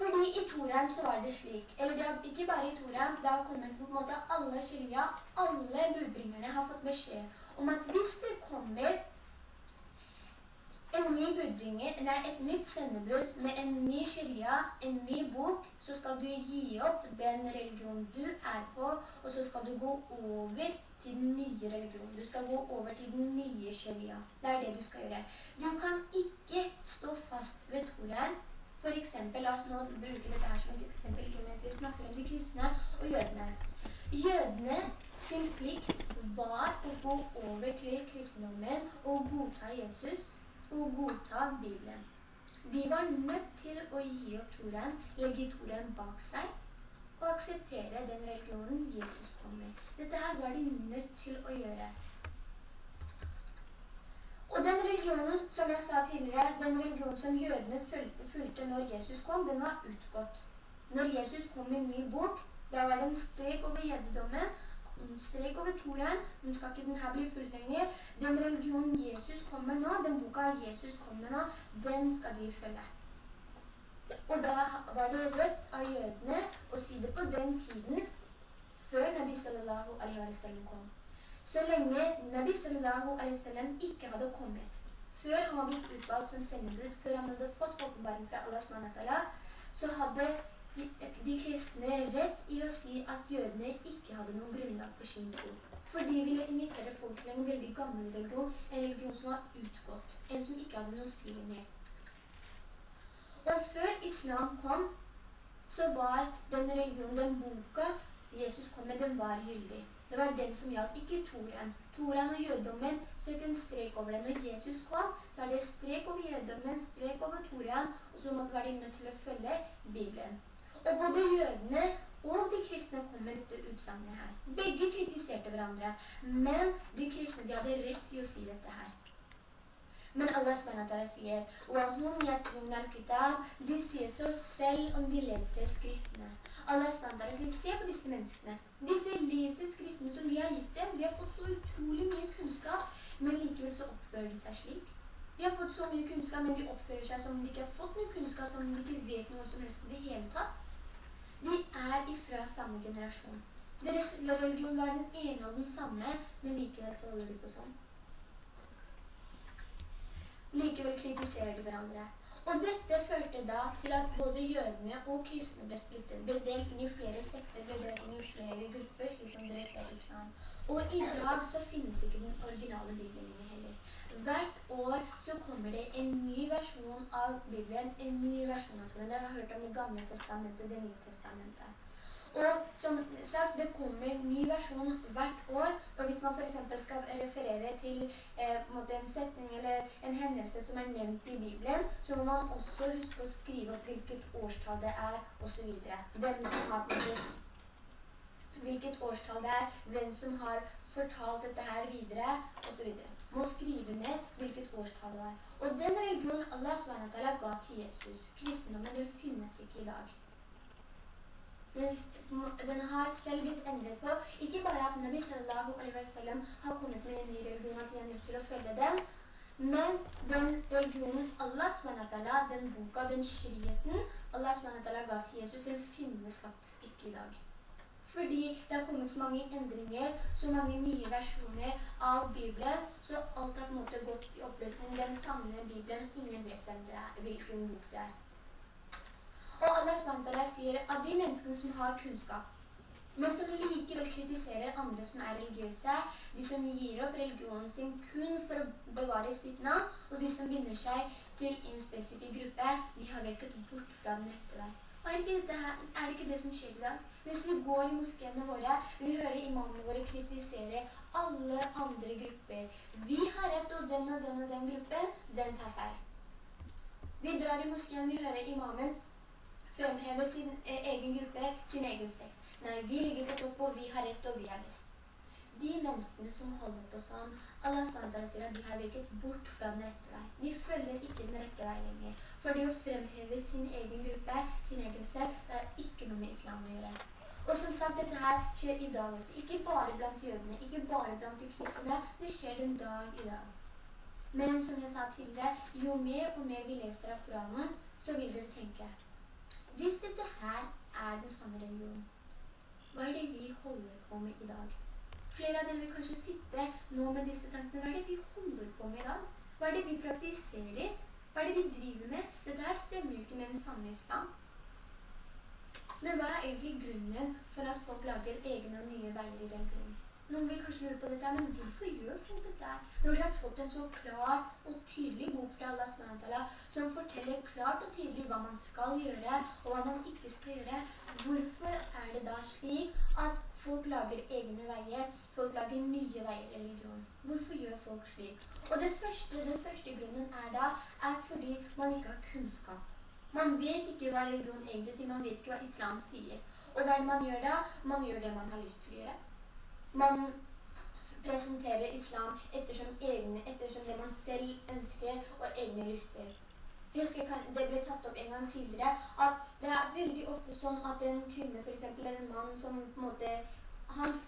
Speaker 8: Fordi i Torheim så var det slik, eller det, ikke bare i Torheim, det har kommet på en måte alle sharia, alle budbringerne har fått beskjed om at hvis det kommer en ny budbringer, nei, et nytt sendebud med en ny sharia, en ny bok, så skal du gi opp den religionen du er på, og så skal du gå over til den nye religionen. Du skal gå over til den nye sharia. Det er det du skal gjøre. Du kan ikke stå fast ved Toraen. For eksempel, la oss nå bruke dette her som et eksempel, i og at vi snakker om de kristne og jødene. Jødene sin plikt var å gå over til kristendommen og godta Jesus, og godta Bibelen. De var nødt til å gi opp Toren, legge Toren bak seg, og akseptere den religionen Jesus kom med. Dette her var de nødt til å gjøre. Og den religionen, som jeg sa tidligere, den religionen som jødene fulgte når Jesus kom, den var utgått. Når Jesus kom med en ny bok, da var det en strek over jødedommen, strek over Toren, nå skal ikke denne bli fullt lenger. Den religionen Jesus kommer nå, den boka Jesus kommer nå, den skal de følge. Og da var det rødt av jødene å si det på den tiden, før Nabi sallallahu alaihi wa sallam kom. Så lenge Nabi sallallahu alaihi wa sallam ikke hadde kommet, før han var blitt utvalgt som sendebud, før han hadde fått åpenbaring fra Allah så hadde de kristne rett i å si at jødene ikke hadde noen grunnlag for sin tro. For de ville invitere folk til en veldig gammel religion, en religion som var utgått, en som ikke hadde noe å si med. Og før islam kom, så var den religionen, den boka Jesus kom med, den var gyldig. Det var den som gjaldt, ikke Toren. Toren og jødommen, sett en strek over den. Når Jesus kom, så er det strek over jødommen, strek over Toren, og så var de nødt til å følge Bibelen. Og både jødene og de kristne kom med dette utsagnet her. Begge kritiserte hverandre, men de kristne de hadde rett til å si dette her. Men Allah SWT sier «Wahum yatrun al-kitab» De sier så selv om de leser skriftene. Allah SWT sier «Se på disse menneskene. Disse leser skriftene som de har gitt dem. De har fått så utrolig mye kunnskap, men likevel så oppfører de seg slik. De har fått så mye kunnskap, men de oppfører seg som om de ikke har fått noe kunnskap, som om de ikke vet noe som helst i det hele tatt. De er ifra samme generasjon. Deres religion var den ene og den samme, men likevel så holder de på sånn. Likevel kritiserer de hverandre. Og dette førte da til at både jødene og kristne ble splittet, ble delt inn i flere sekter, ble delt inn i flere grupper, slik som dere ser i islam. Og i dag så finnes ikke den originale Bibelen heller. Hvert år så kommer det en ny versjon av Bibelen, en ny versjon av Bibelen. Dere har hørt om det gamle testamentet, det nye testamentet. Og som sagt, det kommer ny versjon hvert år, og hvis man for eksempel skal referere til eh, en setning eller en hendelse som er nevnt i Bibelen, så må man også huske å skrive opp hvilket årstall det er, og så videre. Hvem som har hvilket årstall det er, hvem som har fortalt dette her videre, og så videre. Må skrive ned hvilket årstall det er. Og den religionen Allah SWT ga til Jesus, kristendommen, den finnes ikke i dag. Den, den, har selv blitt endret på. Ikke bare at Nabi sallallahu alaihi wa sallam har kommet med en ny religion, at vi er nødt til å følge den, men den religionen Allah SWT, den boka, den shrieten Allah SWT ga til Jesus, den finnes faktisk ikke i dag. Fordi det har kommet så mange endringer, så mange nye versjoner av Bibelen, så alt har på en måte gått i oppløsning. Den sanne Bibelen, ingen vet hvem det er, hvilken bok det er. Og Allah SWT sier at de menneskene som har kunnskap, men som likevel kritiserer andre som er religiøse, de som gir opp religionen sin kun for å bevare sitt navn, og de som binder seg til en spesifikk gruppe, de har vekket bort fra den rette vei. Og er, det, ikke det som skjer i dag? Hvis vi går i moskéene våre, vi hører imamene våre kritisere alle andre grupper. Vi har rett, og den og den og den gruppen, den tar feil. Vi drar i moskeen, vi hører imamen fremheve sin eh, egen gruppe, sin egen sekt. Nei, vi ligger på topp, og vi har rett, og vi er best. De menneskene som holder på sånn, Allah SWT sier at de har virket bort fra den rette vei. De følger ikke den rette vei lenger. For det å fremheve sin egen gruppe, sin egen sekt, det er ikke noe med islam å gjøre. Og som sagt, dette her skjer i dag også. Ikke bare blant jødene, ikke bare blant de kristne. Det skjer den dag i dag. Men som jeg sa tidligere, jo mer og mer vi leser av Koranen, så vil dere tenke hvis dette her er den samme religionen, hva er det vi holder på med i dag? Flere av dere vil kanskje sitte nå med disse tankene. Hva er det vi holder på med i dag? Hva er det vi praktiserer? Hva er det vi driver med? Dette her stemmer jo ikke med den samme islam. Men hva er egentlig grunnen for at folk lager egne og nye veier i religionen? Noen vil kanskje lure på dette, men hvorfor gjør folk dette? Når de har fått en så klar og tydelig bok fra Allah SWT, som forteller klart og tydelig hva man skal gjøre, og hva man ikke skal gjøre, hvorfor er det da slik at folk lager egne veier, folk lager nye veier i religion? Hvorfor gjør folk slik? Og det første, den første grunnen er da, er fordi man ikke har kunnskap. Man vet ikke hva religion egentlig sier, man vet ikke hva islam sier. Og hva man gjør da? Man gjør det man har lyst til å gjøre. Man presenterer islam ettersom, egne, ettersom det man selv ønsker og egne lyster. Jeg husker det ble tatt opp en gang tidligere, at det er veldig ofte sånn at en kvinne for eksempel, en mann som på en måte, hans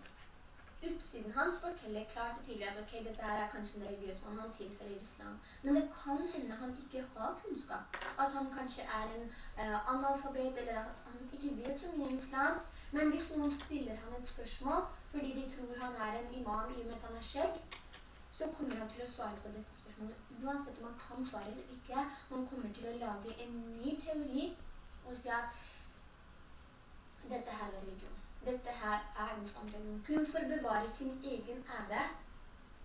Speaker 8: utsiden hans forteller klart og tydelig at ok, dette er kanskje en religiøs mann, han tilhører islam. Men det kan hende han ikke har kunnskap. At han kanskje er en uh, analfabet, eller at han ikke vet så mye om islam. Men hvis noen stiller han et spørsmål, fordi de tror han er en imam i og med at han er skjegg, så kommer han til å svare på dette spørsmålet. Uansett om han kan svare eller ikke, han kommer til å lage en ny teori og si at dette her er religion. Dette her er den samme religion. Kun for å bevare sin egen ære,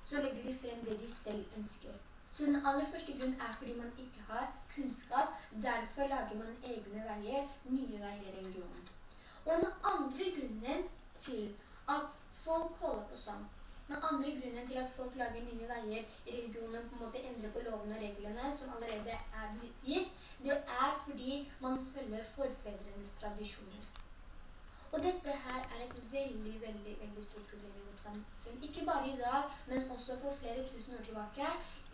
Speaker 8: så legger de frem det de selv ønsker. Så den aller første grunnen er fordi man ikke har kunnskap. Derfor lager man egne veier, nye veier i religionen. Og den andre grunnen til at folk holder på sånn, den andre grunnen til at folk lager nye veier i religionen, på en måte endrer på lovene og reglene som allerede er blitt gitt, det er fordi man følger forfedrenes tradisjoner. Og dette her er et veldig, veldig, veldig stort problem i vårt samfunn. Ikke bare i dag, men også for flere tusen år tilbake.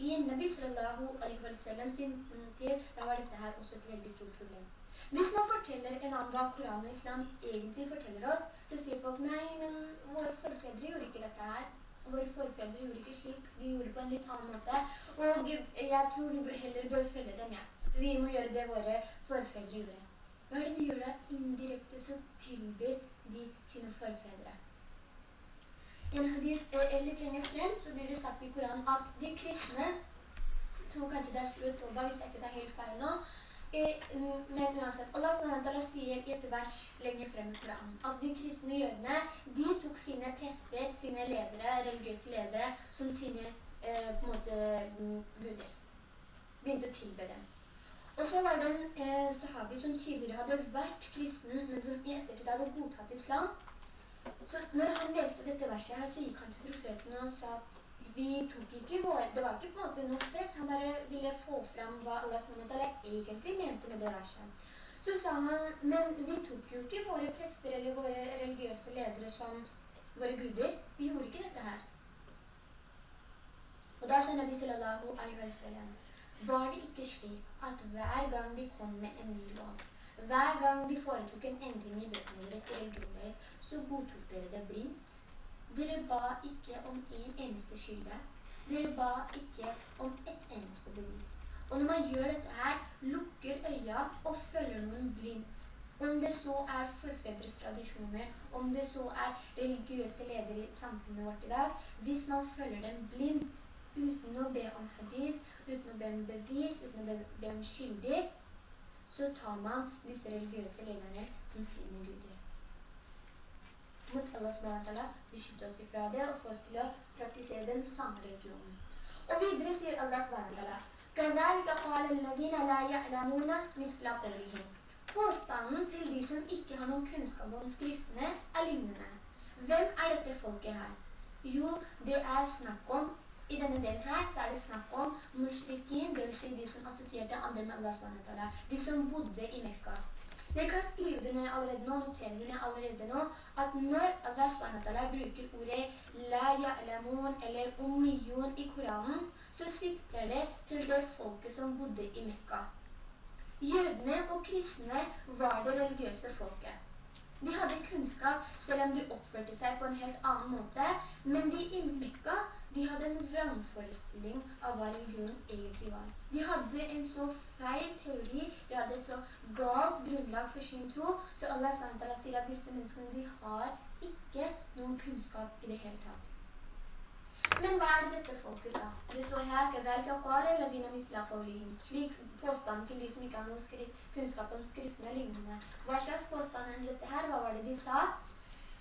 Speaker 8: I Nabi sallallahu alaihi wa sallam sin tid, da var dette her også et veldig stort problem. Hvis man forteller en annen hva Koran og Islam egentlig forteller oss, så sier folk, nei, men våre forfedre gjorde ikke dette her. Våre forfedre gjorde ikke slik, de gjorde det på en litt annen måte. Og jeg tror vi heller bør følge dem, ja. Vi må gjøre det våre forfedre gjorde. Hva er det de gjør da? Indirekte så tilbyr de sine forfedre. I en hadith eller lenger frem så blir det sagt i Koran at de kristne, tror kanskje det er på, hvis jeg ikke tar helt feil nå, men uansett, Allah SWT sier i et vers lenger frem i Koran at de kristne jødene, de tok sine prester, sine ledere, religiøse ledere, som sine eh, på en måte guder. Begynte å tilbe dem. Og så var det en eh, sahabi som tidligere hadde vært kristen, men som i ettertid hadde godtatt islam. Så når han leste dette verset her, så gikk han til profeten og sa at vi tok ikke vår, det var ikke på en måte noe frekt, han bare ville få frem hva Allah SWT egentlig mente med det verset. Så sa han, men vi tok jo ikke våre prester eller våre religiøse ledere som våre guder. Vi gjorde ikke dette her. Og da sa Nabi sallallahu alaihi wa sallam, var det ikke slik at hver gang de kom med en ny lov, hver gang de foretok en endring i bøkene deres, i religionen deres, så godtok dere det blindt. Dere ba ikke om en eneste skylde. Dere ba ikke om et eneste bevis. Og når man gjør dette her, lukker øya og følger noen blindt. Om det så er forfedres tradisjoner, om det så er religiøse ledere i samfunnet vårt i dag, hvis man følger dem blindt, uten å be om hadis, uten å be om bevis, uten å be om skyldig, så tar man disse religiøse lederne som sine guder. Mot Allah SWT beskytte oss ifra det og få oss til å praktisere den samme religionen. Og videre sier Allah SWT كَذَلِكَ قَالَ الَّذِينَ لَا يَعْلَمُونَ مِثْلَ قَوْلِهِمْ Påstanden til de som ikke har noen kunnskap om skriftene er lignende. Hvem er dette folket her? Jo, det er snakk om i denne delen her så er det snakk om mushrikin, det vil si de som assosierte andre med Allah SWT, de som bodde i Mekka. Dere kan skrive det ned allerede nå, notere det ned allerede nå, at når Allah SWT bruker ordet la ya'lamun eller ummiyun i Koranen, så sikter det til det folket som bodde i Mekka. Jødene og kristne var det religiøse folket. De hadde kunnskap selv om de oppførte seg på en helt annen måte, men de i Mekka de hadde en vrangforestilling av hva religion egentlig var. De hadde en så feil teori, de hadde et så galt grunnlag for sin tro, så Allah SWT sier at disse menneskene, de har ikke noen kunnskap i det hele tatt. Men hva er det dette folket sa? Det står her, slik påstand til de som ikke har noen kunnskap om skriftene og lignende. Hva slags påstand er dette her? Hva var det de sa?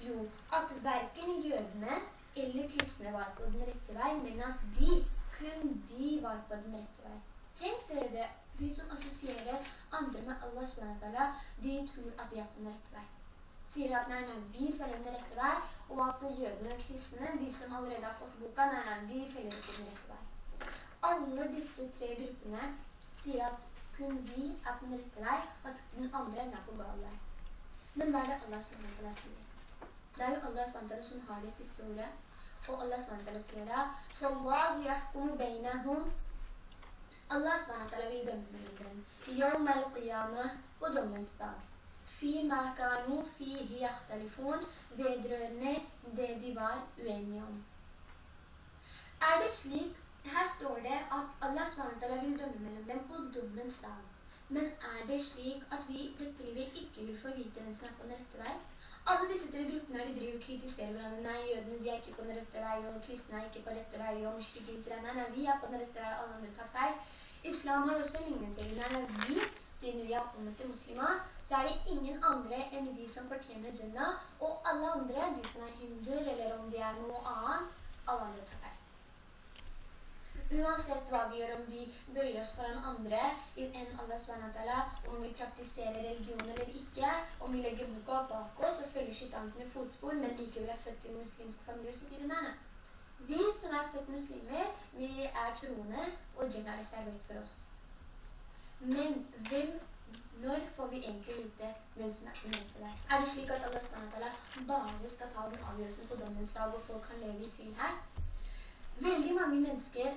Speaker 8: Jo, at hverken jødene eller kristne var på den rette vei, men at de, kun de var på den rette vei. Tenk dere det, de som assosierer andre med Allah SWT, de tror at de er på den rette vei. Sier at nei, nei, vi følger den rette vei, og at jødene og kristne, de som allerede har fått boka, nei, nei, de følger ikke den rette vei. Alle disse tre gruppene sier at kun vi er på den rette vei, og at den andre er på gal vei. Men hva er det Allah SWT sier? Det er jo Allah SWT som har det siste ordet. Og Allah SWT sier da, «Fallahu يَحْكُمُ بَيْنَهُمْ Allah SWT vil dømme mellom dem. «Yawm al-qiyamah» på dommens dag. «Fi ma kanu fihi yahtalifun» vedrørende det de var uenige om. Er det slik her står det at Allah SWT vil dømme mellom dem på dommens dag. Men er det slik at vi dette livet ikke vil få vite hvem som er på den rette vei? Alle disse tre gruppene de driver og kritiserer hverandre. Nei, jødene de er ikke på den rette vei, og kristne er ikke på rette vei, og muslimer sier nei, nei, vi er på den rette vei, alle andre tar feil. Islam har også lignende til. Nei, nei, vi, siden vi er omvendt til muslimer, så er det ingen andre enn vi som fortjener Jannah, og alle andre, de som er hinduer, eller om de er noe annet, alle andre tar feil. Uansett hva vi gjør, om vi bøyer oss foran andre enn Allah SWT, om vi praktiserer religion eller ikke, om vi legger boka bak oss og følger skittansen sine fotspor, men likevel er født i muslimsk familie, så sier det nei. Vi som er født muslimer, vi er troende, og Jannah er reservert for oss. Men hvem, når får vi egentlig vite hvem som er på møte der? Er det slik at Allah SWT bare skal ta den avgjørelsen på dommens dag, og folk kan leve i tvil her? Veldig mange mennesker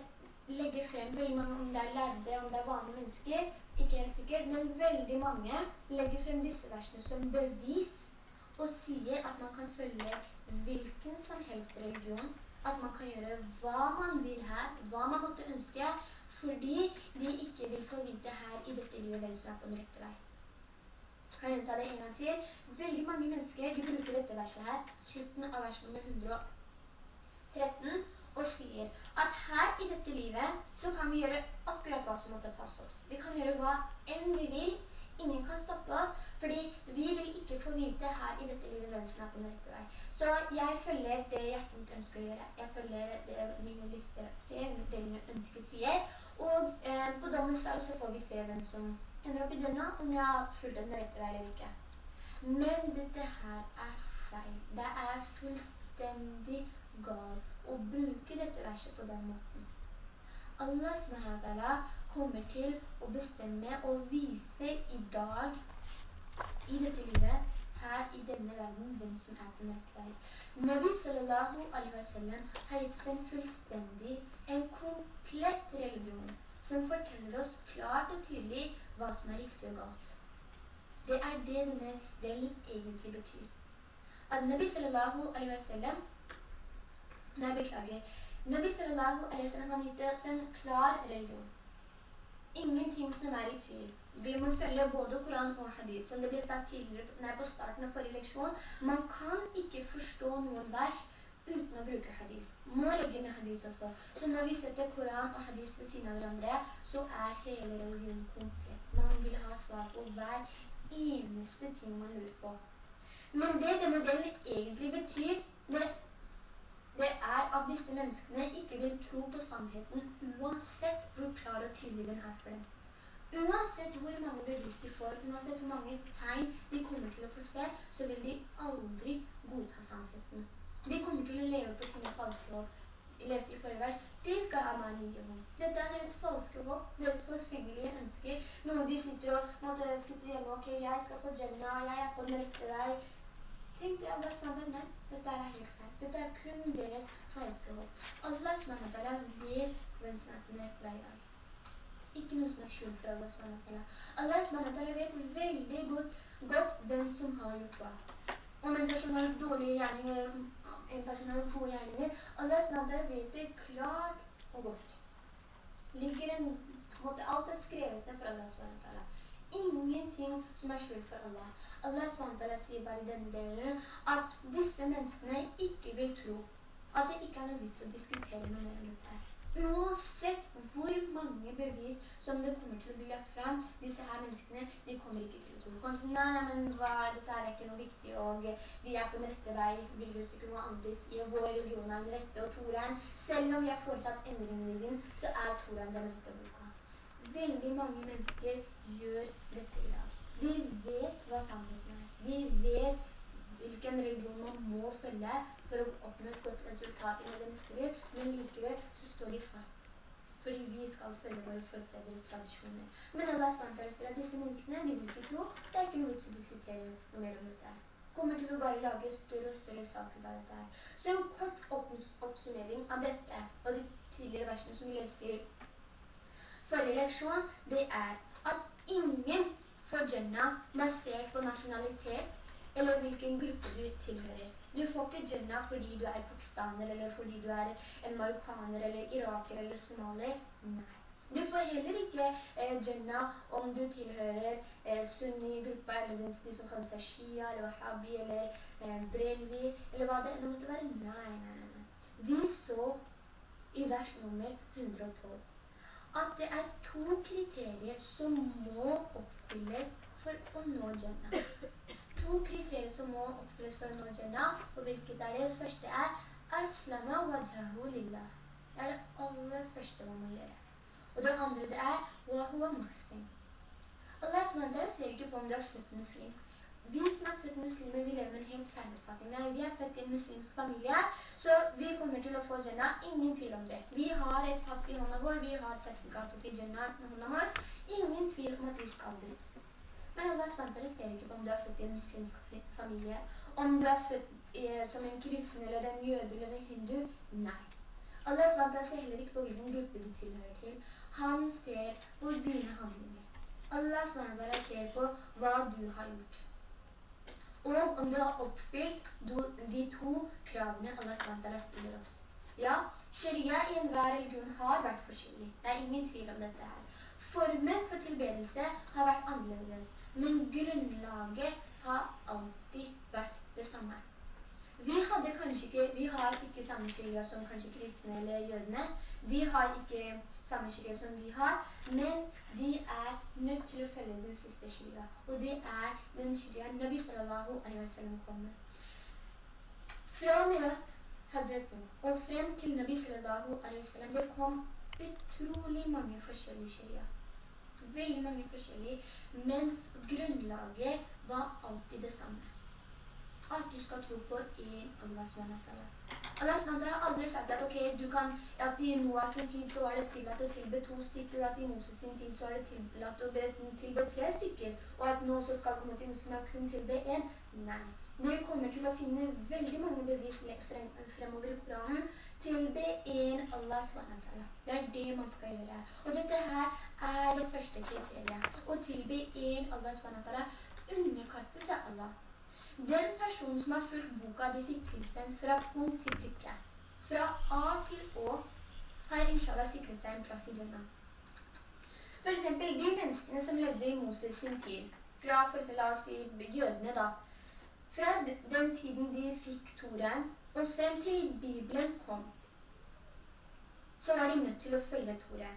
Speaker 8: legge frem veldig mange, om det er lærde, om det er vanlige mennesker, ikke helt sikkert, men veldig mange legger frem disse versene som bevis og sier at man kan følge hvilken som helst religion, at man kan gjøre hva man vil her, hva man måtte ønske, fordi de ikke vil få vite her i dette livet hvem som er på den rette vei. Kan jeg ta det en gang til? Veldig mange mennesker, de bruker dette verset her, slutten av vers nummer 113, og sier at her i dette livet så kan vi gjøre akkurat hva som måtte passe oss. Vi kan gjøre hva enn vi vil. Ingen kan stoppe oss, fordi vi vil ikke få vite her i dette livet hvem som er på den rette vei. Så jeg følger det hjertet mitt ønsker å gjøre. Jeg følger det mine lyster sier, det mine ønsker sier. Og eh, på dommens dag så får vi se hvem som ender opp i døgnet. om jeg har fulgt den rette vei eller ikke. Men dette her er feil. Det er fullstendig galt å bruke dette verset på den måten. Allah SWT kommer til å bestemme og vise i dag, i dette livet, her i denne verden hvem som er på rett vei. Nabi sallallahu alaihi wa sallam har gitt oss en fullstendig, en komplett religion som forteller oss klart og tydelig hva som er riktig og galt. Det er det denne delen egentlig betyr. At Nabi sallallahu alaihi wa sallam Nei, beklager. Nabi sallallahu alaihi wa sallam har gitt oss en klar religion. Ingenting som er i tvil. Vi må følge både Koran og Hadith, som det ble sagt tidligere nei, på starten av forrige leksjon. Man kan ikke forstå noen vers uten å bruke Hadith. Må legge med Hadith også. Så når vi setter Koran og Hadith ved siden av hverandre, så er hele religionen komplett. Man vil ha svar på hver eneste ting man lurer på. Men det denne delen egentlig betyr, det, det er at disse menneskene ikke vil tro på sannheten uansett hvor klar og tydelig den er for dem. Uansett hvor mange bevis de får, uansett hvor mange tegn de kommer til å få se, så vil de aldri godta sannheten. De kommer til å leve på sine falske håp. Jeg leste i forrige vers, «Tilka amaniyum». Dette er deres falske håp, deres forfengelige ønsker. Noen de sitter, og, måtte, sitter hjemme, ok, jeg skal få Jannah, jeg er på den rette vei. Tenk til Allah SWT, dette er helt feil. Dette er kun deres falske håp. Allah SWT vet hvem som er på den rette vei i dag. Ikke noe som er skjult for Allah SWT. Allah SWT vet veldig godt, godt hvem som har gjort hva. Om en person har dårlige gjerninger, en person har gjort gode gjerninger, Allah SWT vet det klart og godt. Ligger en, alt er skrevet ned for Allah SWT. Ingenting som er skjult for Allah. Allah SWT sier bare i denne delen at disse menneskene ikke vil tro. Altså ikke er noe vits å diskutere noe mer om dette her. Uansett hvor mange bevis som det kommer til å bli lagt frem, disse her menneskene, de kommer ikke til å tro. Kommer til å si, nei, nei, men hva, dette er ikke noe viktig, og vi er på den rette vei, vil du ikke noe andre si, og vår religion er den rette, og Toraen, selv om vi har foretatt endringen i din, så er Toraen den rette boka. Veldig mange mennesker gjør dette i dag. De vet hva sannheten er. De vet hvilken religion man må følge for å oppnå et godt resultat i det neste men likevel så står de fast. Fordi vi skal følge våre forfedres tradisjoner. Men Allah SWT sier at disse menneskene, de vil ikke tro, det er ikke noe vits å diskutere noe mer om dette. Kommer til å bare lage større og større sak ut av dette her. Så en kort oppsummering av dette, og de tidligere versene som vi leste i forrige leksjon, det er at ingen får Jannah basert på nasjonalitet, eller hvilken gruppe du tilhører. Du får ikke Jannah fordi du er pakistaner, eller fordi du er en marokkaner, eller iraker, eller somalier. Nei. Du får heller ikke eh, Jannah om du tilhører eh, sunni-gruppa, eller de, de som kaller seg Shia, eller Wahhabi, eller eh, Brelvi, eller hva det måtte være. Nei, nei, nei. Vi så i vers nummer 112 at det er to kriterier som må oppfylles for å nå Jannah to kriterier som må oppfylles for å nå Jannah, og hvilket er det? Det første er Aslama wajahu lillah. Det er det aller første man må gjøre. Og det andre det er Wahua muhsin. Allah sier ikke på om du er født muslim. Vi som er født muslimer, vi lever en helt feiloppfatning. Nei, vi er født i en muslimsk familie, så vi kommer til å få Jannah. Ingen tvil om det. Vi har et pass i hånda vår, vi har sertifikatet til Jannah i hånda vår. Ingen tvil om at vi skal dit. Men Allah SWT ser ikke på om du er født i en muslimsk familie, om du er født eh, som en kristen eller en jøde eller en hindu. Nei. Allah SWT ser heller ikke på hvilken gruppe du tilhører til. Han ser på dine handlinger. Allah SWT ser på hva du har gjort. Og om du har oppfylt de to kravene Allah SWT stiller oss. Ja, sharia i enhver religion har vært forskjellig. Det er ingen tvil om dette her. Formen for tilbedelse har vært annerledes, men grunnlaget har alltid vært det samme. Vi, ikke, vi har ikke samme sharia som kanskje kristne eller jødene. De har ikke samme sharia som de har, men de er nødt til å følge den siste sharia. Og det er den sharia Nabi sallallahu alaihi wa sallam kom med. Fra og med Hazretten og frem til Nabi sallallahu alaihi wa sallam, det kom utrolig mange forskjellige sharia. Veldig mange forskjellige, men grunnlaget var alltid det samme. At du skal tro på en Allah SWT. Allah SWT har aldri sagt at okay, kan, at i Noah sin tid så var det tillatt å tilbe to stykker, og at i Moses sin tid så var det tillatt å tilbe tre stykker, og at nå så skal komme til muslimer kun tilbe en. Nei. Dere kommer til å finne veldig mange bevis frem, fremover i Koranen. Tilbe en Allah SWT. Det er det man skal gjøre. Og dette her er det første kriteriet. Å tilbe en Allah SWT. Underkaste seg Allah. Den personen som har fulgt boka de fikk tilsendt fra punkt til prikke, fra A til Å, har inshallah sikret seg en plass i Jannah. For eksempel de menneskene som levde i Moses sin tid, fra for eksempel, la oss si, jødene da, fra den tiden de fikk Toren, og frem til Bibelen kom, så var de nødt til å følge Toren.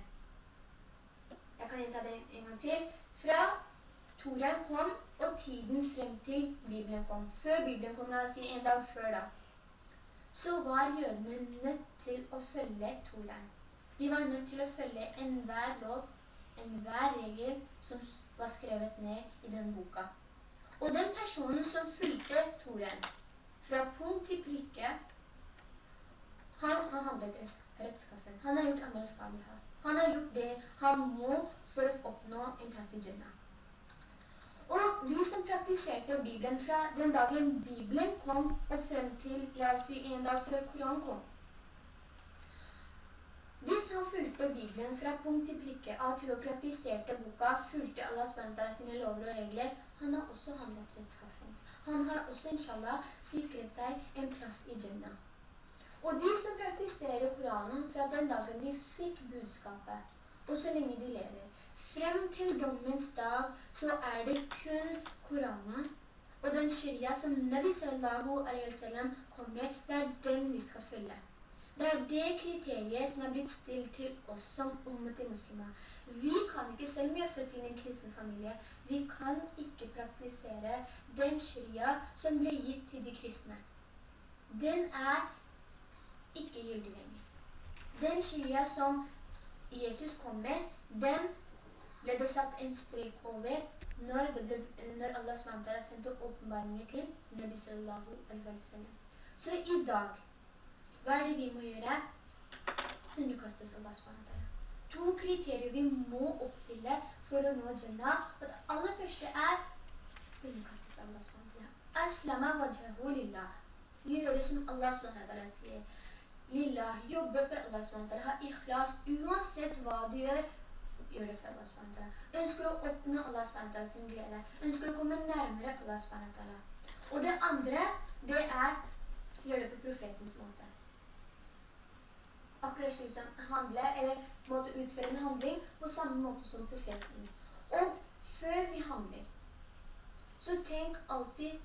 Speaker 8: Jeg kan gjenta det en gang til. Fra Toren kom, og tiden frem til Bibelen kom. Før Bibelen kom, la oss si en dag før da, så var jødene nødt til å følge Torein. De var nødt til å følge enhver lov, enhver regel som var skrevet ned i den boka. Og den personen som fulgte Torein, fra punkt til prikke, han har handlet rettskaffen. Han har gjort Amal Salihah. Han har gjort det han må for å oppnå en plass i Jannah. Og de som praktiserte Bibelen fra den dagen Bibelen kom og frem til, la oss si, en dag før Koran kom. Hvis han fulgte Bibelen fra punkt til prikke av til å praktiserte boka, fulgte Allah SWT sine lover og regler, han har også handlet rettskaffen. Han har også, inshallah, sikret seg en plass i Jannah. Og de som praktiserer Koranen fra den dagen de fikk budskapet, og så lenge de lever, frem til dommens dag så er det kun Koranen og den sharia som Nabi sallallahu alaihi wasallam kom med, det er den vi skal følge. Det er det kriteriet som er blitt stilt til oss som ummet i muslimer. Vi kan ikke, selv om vi er født inn i en kristen familie, vi kan ikke praktisere den sharia som ble gitt til de kristne. Den er ikke gyldig lenger. Den sharia som Jesus kom med, den ble det satt en strek over når, ble, når Allah SWT sendte åpenbaringer til Nabi sallallahu alaihi wa sallam. Så i dag, hva er det vi må gjøre? Underkaste oss Allah SWT. To kriterier vi må oppfylle for å nå Jannah. Og det aller første er underkaste seg Allah SWT. Aslama wajhahu lillah. Gjøre som Allah SWT sier. Lillah, jobbe for Allah SWT. Ha ikhlas, uansett hva du gjør, gjør det for Allah SWT. Ønsker å oppnå Allah SWT sin glede. Ønsker å komme nærmere Allah SWT. Og det andre, det er gjør det på profetens måte. Akkurat slik som handle, eller måte utføre en handling på samme måte som profeten. Og før vi handler, så tenk alltid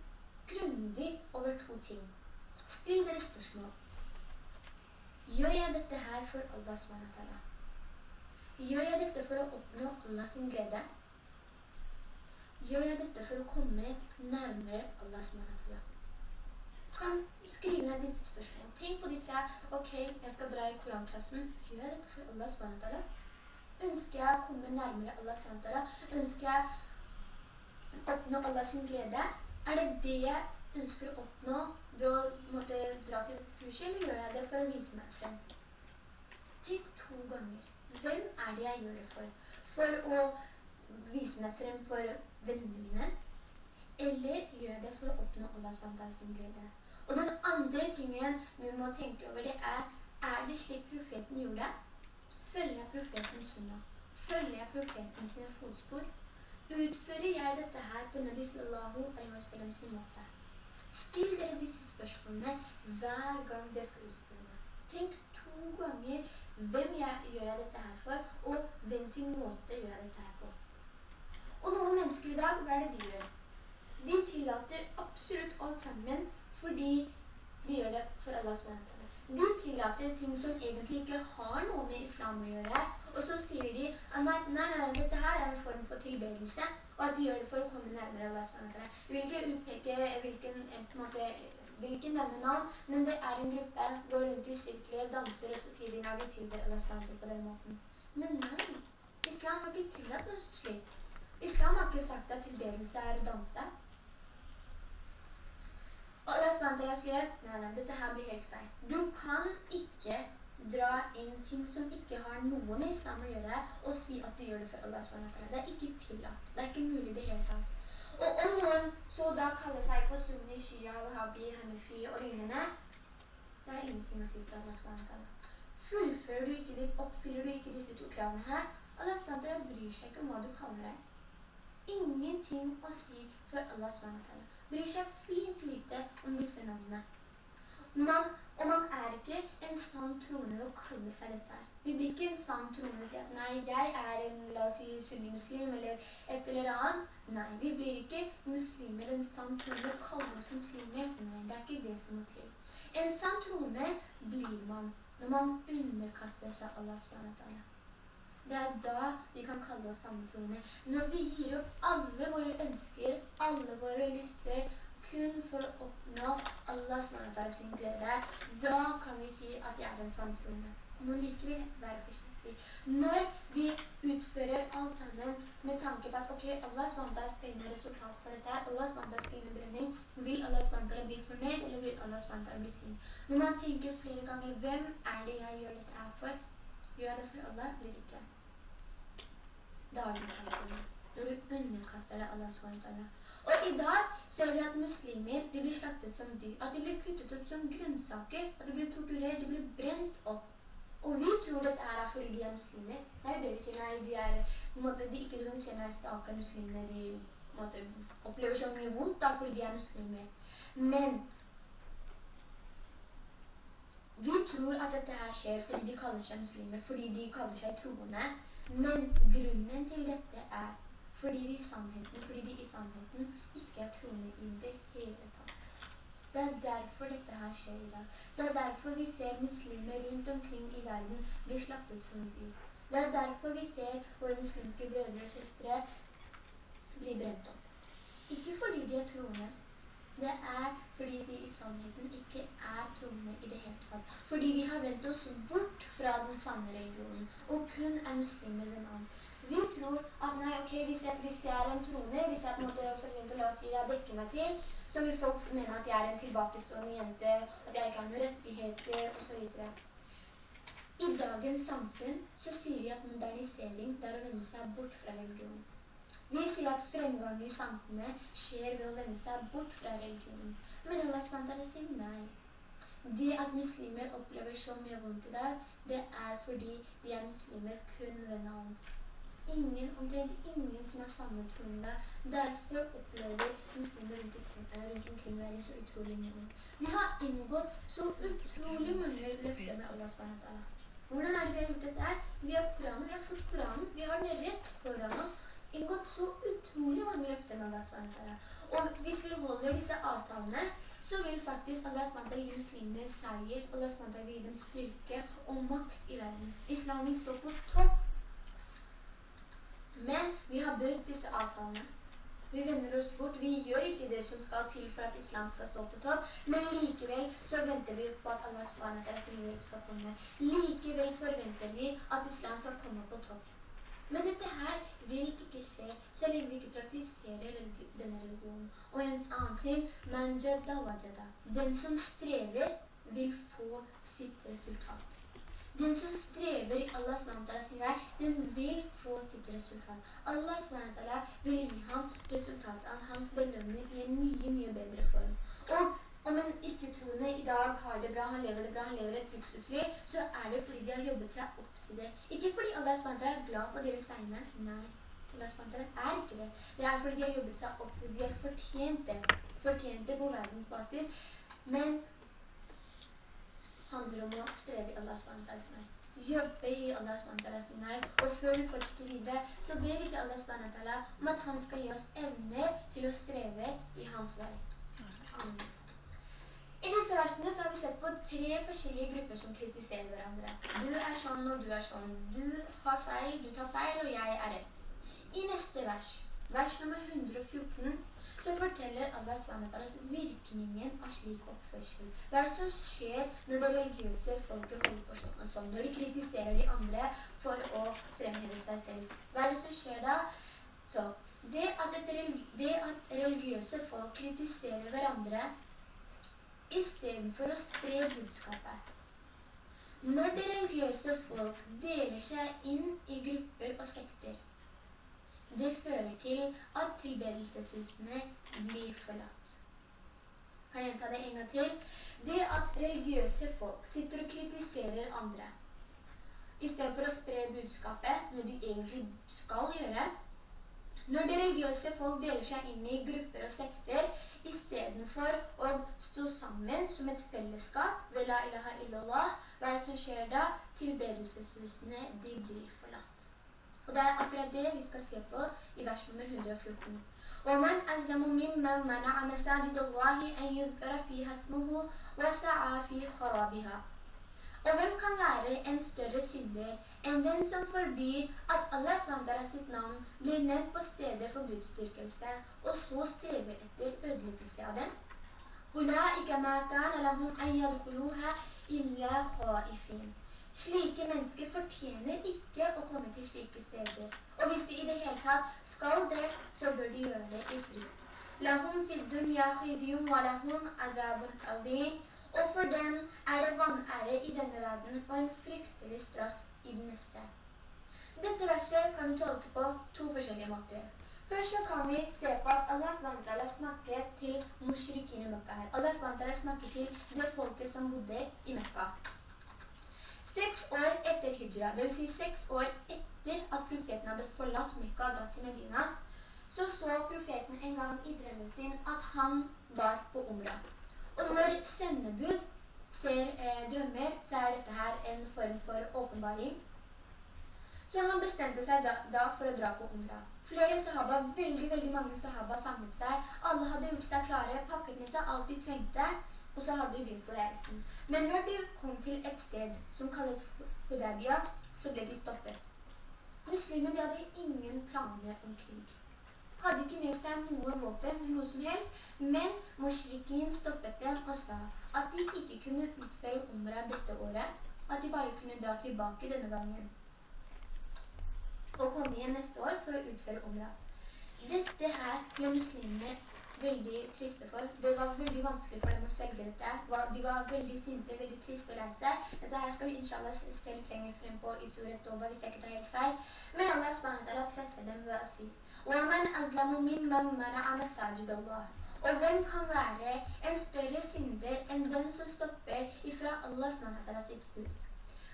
Speaker 8: grundig over to ting. Still dere spørsmål. Gjør jeg dette her for Allah SWT? Gjør jeg dette for å oppnå Allah sin glede? Gjør jeg dette for å komme nærmere Allah SWT? Kan skrive ned disse spørsmålene. Tenk på disse. Ok, jeg skal dra i koranklassen. Gjør jeg dette for Allah SWT? Ønsker jeg å komme nærmere Allah SWT? Ønsker jeg å oppnå Allah sin glede? Er det det ønsker å oppnå ved å måtte dra til dette kurset, eller gjør jeg det for å vise meg frem? Tenk to ganger. Hvem er det jeg gjør det for? For å vise meg frem for vennene mine? Eller gjør jeg det for å oppnå Allahs SWT glede? Og den andre tingen vi må tenke over det er, er det slik profeten gjorde? Følger jeg profetens sunna? Følger jeg profeten sine fotspor? Utfører jeg dette her på Nabi sallallahu alaihi wa sallam sin måte? Still dere disse spørsmålene hver gang det skal utføre meg. Tenk to ganger hvem jeg, gjør jeg dette her for, og hvem sin måte gjør jeg dette her på. Og noen mennesker i dag, hva er det de gjør? De tillater absolutt alt sammen, fordi de gjør det for Allahs SWT. De tillater ting som egentlig ikke har noe med islam å gjøre, og så sier de at nei, nei, nei, dette her er en form for tilbedelse, og at de gjør det for å komme nærmere Allahs SWT. De vil ikke utpeke hvilken måte, hvilken denne navn, men det er en gruppe, går rundt i sirkler, danser, og så sier de, nei, vi tilber Allah SWT på den måten. Men nei, islam har ikke tillatt noe slik. Islam har ikke sagt at tilbedelse er å danse. Og SWT sier, nei, nei, dette her blir helt feil. Du kan ikke dra inn ting som ikke har noe med islam å gjøre, og si at du gjør det for Allah SWT. Det er ikke tillatt. Det er ikke mulig det hele tatt. Og om noen så da kaller seg for sunni, shia, wahhabi, hanafi og lignende, det har ingenting å si for Allah SWT. Fullfører du ikke oppfyller du ikke disse to kravene her, Allah SWT bryr seg ikke om hva du kaller deg. Ingenting å si for Allah SWT. Bryr seg fint lite om disse navnene. Man, og man er ikke en sann troende ved å kalle seg dette her. Vi blir ikke en sann troende å si at nei, jeg er en, la oss si, sunni-muslim eller et eller annet. Nei, vi blir ikke muslimer, en sann troende kalle oss muslimer. Nei, det er ikke det som må til. En sann troende blir man når man underkaster seg Allah SWT. Det er da vi kan kalle oss samtroende. Når vi gir opp alle våre ønsker, alle våre lyster, kun for å oppnå Allahs SWT sin glede, da kan vi si at jeg er en samtroende. Nå liker vi være forsiktig. Når vi utfører alt sammen med tanke på at ok, Allah SWT skal inn resultat for dette her, Allah SWT skal inn brenning, vil Allah SWT bli fornøyd, eller vil Allah SWT bli sin? Når man tenker flere ganger, hvem er det jeg gjør dette her for? Gjør det for Allah, eller ikke? Da det en samtroende. Når du underkaster deg Allah SWT. Og i dag ser vi at muslimer de blir slaktet som dyr, at de blir kuttet opp som grunnsaker, at de blir torturert, de blir brent opp. Og vi tror dette er fordi de er muslimer. Det er jo det vi sier, nei, de er, måte, de ikke kan se nei, stakkar muslimene, de måte, opplever så mye vondt da, fordi de er muslimer. Men vi tror at dette her skjer fordi de kaller seg muslimer, fordi de kaller seg troende. Men grunnen til dette er fordi vi, sannheten, fordi vi i sannheten ikke er troende i det hele tatt. Det er derfor dette her skjer i dag. Det er derfor vi ser muslimer rundt omkring i verden bli slappet som dyr. Det er derfor vi ser våre muslimske brødre og søstre bli brent opp. Ikke fordi de er troende. Det er fordi vi i sannheten ikke er troende i det hele tatt. Fordi vi har vendt oss bort fra den sanne religionen, og kun er muslimer ved navn. Vi tror at nei, ok, hvis jeg, hvis jeg er en troende, hvis jeg på en måte, for eksempel, la oss si, jeg dekker meg til, så vil folk mene at jeg er en tilbakestående jente, at jeg ikke har noen rettigheter, og så videre. I dagens samfunn så sier vi at modernisering er å vende seg bort fra religion. Vi sier at fremgang i samfunnet skjer ved å vende seg bort fra religionen. Men Allah SWT sier nei. Det at muslimer opplever så mye vondt i dag, det er fordi de er muslimer kun ved navn ingen, omtrent ingen som er sanne troende. Derfor opplever muslimer rundt, rundt omkring verden så utrolig mye. Vi har inngått så utrolig mange løfter med Allah SWT. Hvordan er det vi har gjort dette her? Vi har Koranen, vi har fått Koranen, vi har den rett foran oss, inngått så utrolig mange løfter med Allah SWT. Og hvis vi holder disse avtalene, så vil faktisk Allah SWT gi muslimene seier, Allah SWT vil gi dem styrke og makt i verden. Islam vil stå på topp men vi har brutt disse avtalene. Vi vender oss bort. Vi gjør ikke det som skal til for at islam skal stå på topp. Men likevel så venter vi på at Allah SWT sin hjelp skal komme. Likevel forventer vi at islam skal komme på topp. Men dette her vil ikke skje så lenge vi ikke praktiserer denne religionen. Og en annen ting, man jadda wajada. Den som strever vil få sitt resultat. Den som strever i Allah SWT sin vei, den vil få sitt resultat. Allah SWT vil gi ham resultatet av hans belønning i en mye, mye bedre form. Og om en ikke-troende i dag har det bra, han lever det bra, han lever et luksusliv, så er det fordi de har jobbet seg opp til det. Ikke fordi Allah SWT er glad på deres vegne. Nei, Allah SWT er ikke det. Det er fordi de har jobbet seg opp til det. De har fortjent det. Fortjent det på verdensbasis. Men handler om å streve i Allahs SWT Jobbe i Allahs SWT Og før vi fortsetter videre, så ber vi til Allahs SWT om at han skal gi oss evne til å streve i hans vei. Amen. I disse versene så har vi sett på tre forskjellige grupper som kritiserer hverandre. Du er sånn, og du er sånn. Du har feil, du tar feil, og jeg er rett. I neste vers, vers nummer 114, så, forteller Allah SWT virkningen av slik oppførsel. Hva er det som skjer når det religiøse folket holder på sånn og sånn, når de kritiserer de andre for å fremheve seg selv? Hva er det som skjer da? Så, det at, det at religiøse folk kritiserer hverandre i stedet for å spre budskapet, når det religiøse folk deler seg inn i grupper og sekter, det fører til at tilbedelseshusene blir forlatt. Kan jeg ta det en gang til? Det at religiøse folk sitter og kritiserer andre, i stedet for å spre budskapet, noe de egentlig skal gjøre, når de religiøse folk deler seg inn i grupper og sekter, i stedet for å stå sammen som et fellesskap ved la ilaha illallah, hva er det som skjer da? Tilbedelseshusene, de blir forlatt. Og det er akkurat det vi skal se på i vers nummer 114. وَمَنْ أَزْلَمُ مِمَّنْ مَنَعَ مَسَاجِدَ اللَّهِ أَنْ يُذْكَرَ فِيهَا اسْمُهُ وَسَعَى فِي خَرَابِهَا og hvem kan være en større synder enn den som forbyr at Allah SWT sitt navn blir nevnt på steder for gudstyrkelse, og så strever etter ødeleggelse av den? Slike mennesker fortjener ikke å komme til slike steder. Og hvis de i det hele tatt skal det, så bør de gjøre det i fri. Lahum fid dunya khidyum wa lahum adabun azim og for dem er det vanære i denne verden og en fryktelig straff i den neste. Dette verset kan vi tolke på to forskjellige måter. Først så kan vi se på at Allah SWT snakker til mushrikin i Mekka her. Allah SWT snakker til det folket som bodde i Mekka. Seks år etter hijra, det vil si seks år etter at profeten hadde forlatt Mekka og dratt til Medina, så så profeten en gang i drømmen sin at han var på Umrah. Og når sendebud ser eh, drømmer, så er dette her en form for åpenbaring. Så han bestemte seg da, da for å dra på Umra. Flere sahaba, veldig, veldig mange sahaba samlet seg. Alle hadde gjort seg klare, pakket med seg alt de trengte, og så hadde de begynt på reisen. Men når de kom til et sted som kalles Hudabia, så ble de stoppet. Muslimer, de hadde ingen planer om krig hadde ikke med seg noe våpen, noe som helst, men morslikken stoppet dem og sa at de ikke kunne utføre omra dette året, at de bare kunne dra tilbake denne gangen og komme igjen neste år for å utføre omra. Dette her ble muslimene veldig triste for. Det var veldig vanskelig for dem å svelge dette. De var veldig sinte, veldig triste å lese. Dette her skal vi inshallah selv lenger frem på i Suret Doba, hvis jeg ikke tar helt feil. Men Allah SWT trøster dem ved å si وَمَنْ أَزْلَمُ مِمَّنْ مَنَعَ مَسَاجِدَ اللَّهِ Og hvem kan være en større synder enn den som stopper ifra Allah SWT sitt hus?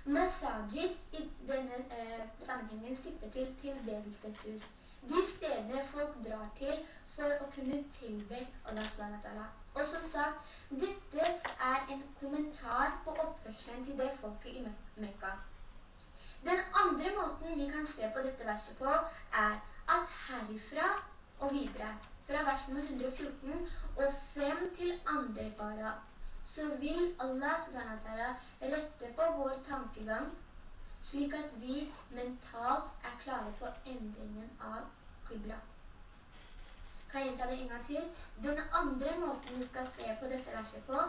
Speaker 8: Masajid i denne eh, sammenhengen sitter til tilbedelseshus. De stedene folk drar til for å kunne tilbe Allah SWT. Og som sagt, dette er en kommentar på oppførselen til det folket i Mekka. Den andre måten vi kan se på dette verset på er at herifra og videre, fra vers nummer 114 og frem til andre para, så vil Allah SWT rette på vår tankegang, slik at vi mentalt er klare for endringen av Qibla. Kan jeg gjenta det en gang til? Den andre måten vi skal se på dette verset på,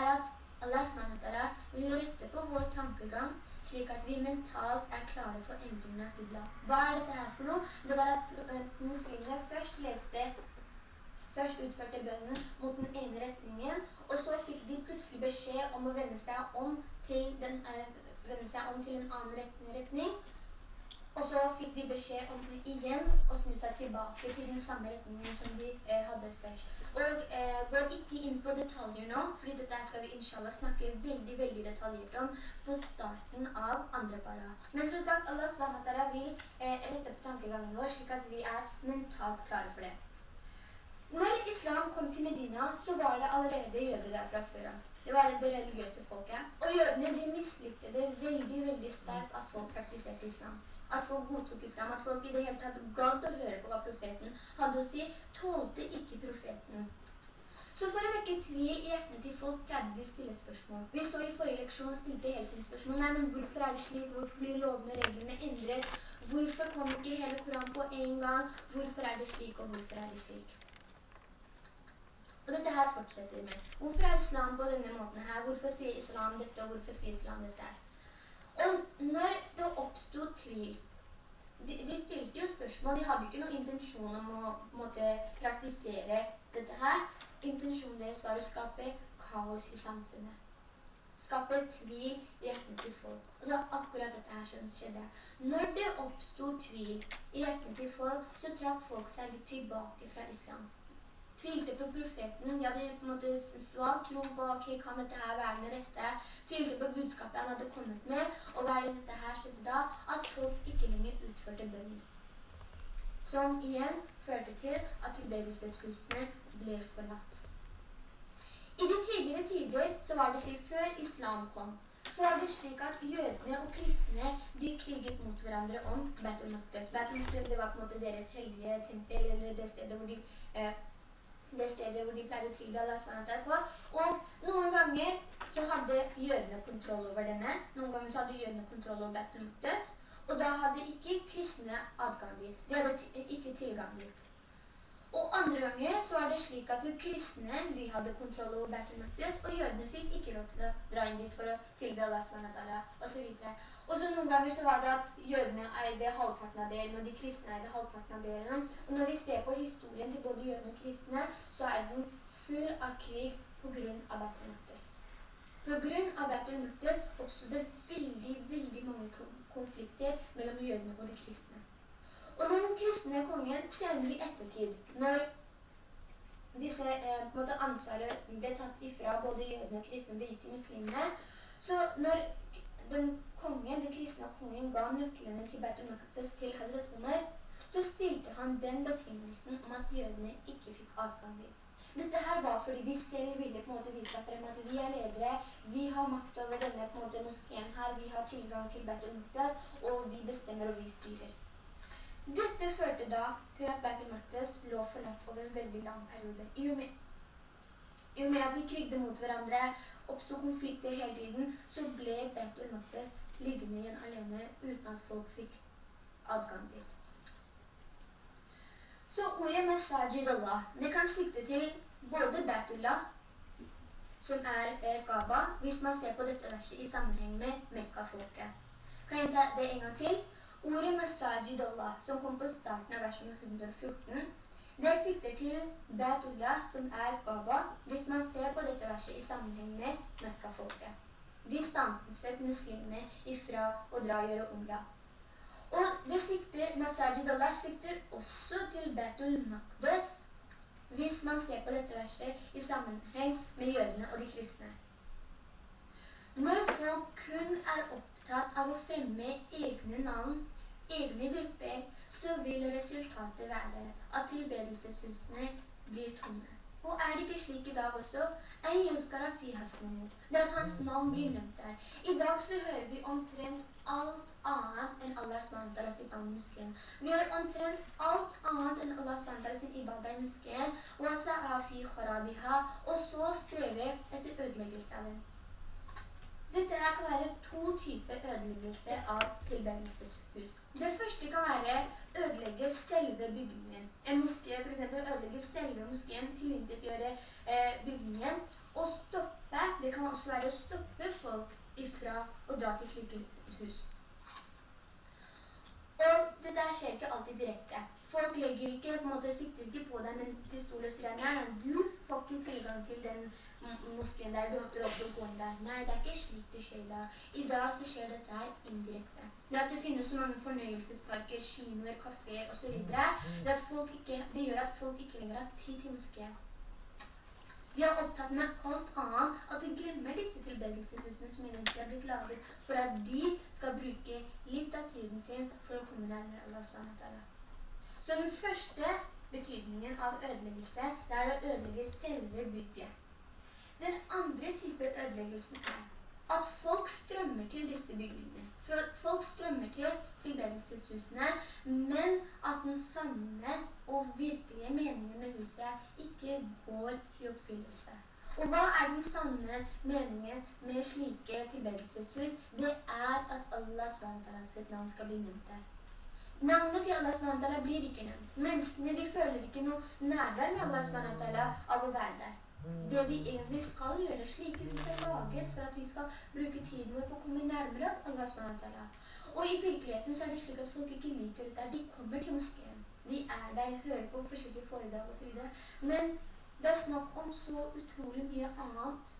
Speaker 8: er at Allah SWT vil rette på vår tankegang, slik at vi mentalt er klare for endringen av Qibla. Hva er dette her for noe? Det var at eh, muslimene først leste først utførte bønnen mot den ene retningen, og så fikk de plutselig beskjed om å vende seg om til, den, øh, vende seg om til en annen retning, og så fikk de beskjed om igjen å snu seg tilbake til den samme retningen som de eh, hadde først. Og eh, går ikke inn på detaljer nå, fordi dette skal vi inshallah snakke veldig, veldig detaljert om på starten av andre para. Men som sagt, Allah SWT vil eh, rette på tankegangen vår, slik at vi er mentalt klare for det. Når islam kom til Medina, så var det allerede jøder der fra før. Det var det religiøse folket. Og jødene de mislikte det veldig, veldig sterkt at folk praktiserte islam at folk godtok islam, at folk i det hele tatt gadd å høre på hva profeten hadde å si, tålte ikke profeten. Så for å vekke tvil i hjertene til folk pleide de stille spørsmål. Vi så i forrige leksjon stilte hele tiden spørsmål, nei, men hvorfor er det slik? Hvorfor blir lovene og reglene endret? Hvorfor kom ikke hele Koran på en gang? Hvorfor er det slik, og hvorfor er det slik? Og dette her fortsetter med. Hvorfor er islam på denne måten her? Hvorfor sier islam dette, og hvorfor sier islam dette her? Når det oppstod tvil, de, de, stilte jo spørsmål, de hadde ikke noen intensjon om å måte, praktisere dette her. Intensjonen deres var å skape kaos i samfunnet. Skape tvil i hjertene til folk. Og det var akkurat dette her som skjedde. Når det oppstod tvil i hjertene til folk, så trakk folk seg litt tilbake fra islam tvilte på profeten, de hadde på en måte svag tro på, ok, kan dette her være den rette, tvilte på budskapet han hadde kommet med, og hva er det dette her skjedde da? At folk ikke lenger utførte bønnen. Som igjen førte til at tilbedelseskustene ble forlatt. I de tidligere tider så var det slik før islam kom, så var det slik at jødene og kristne, de kriget mot hverandre om Battle Maqdes. Battle Maqdes, det var på en måte deres hellige tempel, eller det stedet hvor de eh, det stedet hvor de pleide å tilbe Allah SWT på. Og noen ganger så hadde jødene kontroll over denne. Noen ganger så hadde jødene kontroll over Bethlehem. Og da hadde ikke kristne adgang dit. De hadde ikke tilgang dit. Og andre ganger så var det slik at de kristne de hadde kontroll over Bethel Muktes, og jødene fikk ikke lov til å dra inn dit for å tilbe og så videre. Og så noen ganger så var det at jødene eide halvparten av delen, og de kristne eide halvparten av delen. Og når vi ser på historien til både jødene og kristne, så er den full av krig på grunn av Bethel Muktes. På grunn av Bethel Muktes oppstod det veldig, veldig mange konflikter mellom jødene og de kristne. Og den kristne kongen senere i ettertid, når disse eh, på ansvaret ble tatt ifra både jødene og kristne ble gitt til muslimene, så når den kongen, den kristne kongen ga nøklene til Betul Maktes til Hazret Umar, så stilte han den betingelsen om at jødene ikke fikk adgang dit. Dette her var fordi de selv ville på en måte vise frem at vi er ledere, vi har makt over denne på en måte moskeen her, vi har tilgang til Betul Maktes, og vi bestemmer og vi styrer. Dette førte da til at Bertil Mattes lå forlatt over en veldig lang periode. I og med i og med at de krigde mot hverandre, oppstod konflikter hele tiden, så ble Bertil Mattes liggende igjen alene uten at folk fikk adgang dit. Så ordet Masajid Allah, det kan sikte til både Batullah, som er eh, Gaba, hvis man ser på dette verset i sammenheng med Mekka-folket. Kan jeg ta det en gang til? Ordet Masajid Allah, som kom på starten av versen 114, det sikter til Beatullah, som er Gaba, hvis man ser på dette verset i sammenheng med Mekka-folket. De stanset muslimene ifra å dra og gjøre umra. Og det sikter, Masajid Allah sikter også til Betul Maqdes, hvis man ser på dette verset i sammenheng med jødene og de kristne. Når folk kun er opptatt av å fremme egne navn, egne grupper, så vil resultatet være at tilbedelseshusene blir tomme. Og er det ikke slik i dag også? En yudkara fi hasnene. Det at hans navn blir nevnt der. I dag så hører vi omtrent alt annet enn Allah SWT sitt navn i muskeen. Vi har omtrent alt annet enn Allah SWT sitt ibadah i muskeen. Og så strever etter ødeleggelse av den. Dette her kan være to typer ødeleggelse av tilbedelseshus. Det første kan være ødelegge selve bygningen. En moské for eksempel ødelegge selve moskeen, tilintetgjøre eh, bygningen, og stoppe, det kan også være å stoppe folk ifra å dra til slike hus. Og dette skjer ikke alltid direkte. Folk legger ikke, på en måte sikter ikke på deg med en pistol og sier nei, du får ikke tilgang til den moskeen der, du har ikke lov til å gå inn der. Nei, det er ikke slik det skjer da. I dag så skjer dette her indirekte. Det at det finnes så mange fornøyelsesparker, kinoer, kaféer og så videre, det, ikke, det gjør at folk ikke lenger har tid til moskeen. De er opptatt med alt annet, at de glemmer disse tilbedelseshusene som egentlig har blitt laget for at de skal bruke litt av tiden sin for å komme nærmere Allah SWT. Så den første betydningen av ødeleggelse, det er å ødelegge selve bygget. Den andre type ødeleggelsen er at folk strømmer til disse bygningene. Folk strømmer til tilbedelseshusene, men at den sanne og virkelige meningen med huset ikke går i oppfyllelse. Og hva er den sanne meningen med slike tilbedelseshus? Det er at Allahs SWT sitt navn skal bli nevnt der. Navnet til Allah SWT blir ikke nevnt. Menneskene de føler ikke noe nærvær med Allah SWT av å være der. Det de egentlig skal gjøre, slike hus er laget for at vi skal bruke tiden vår på å komme nærmere Allah SWT. Og i virkeligheten så er det slik at folk ikke liker dette. De kommer til moskeen. De er der, hører på forskjellige foredrag og så videre. Men det er snakk om så utrolig mye annet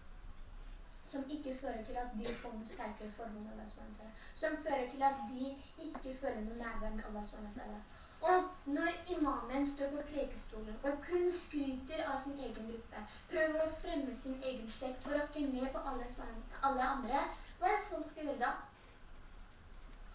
Speaker 8: som ikke fører til at de får noe sterkere forhold med Allah SWT. Som fører til at de ikke føler noe nærvær med Allah SWT. Og når imamen står på prekestolen og kun skryter av sin egen gruppe, prøver å fremme sin egen stek og rakker ned på alle, alle andre, hva er det folk skal gjøre da?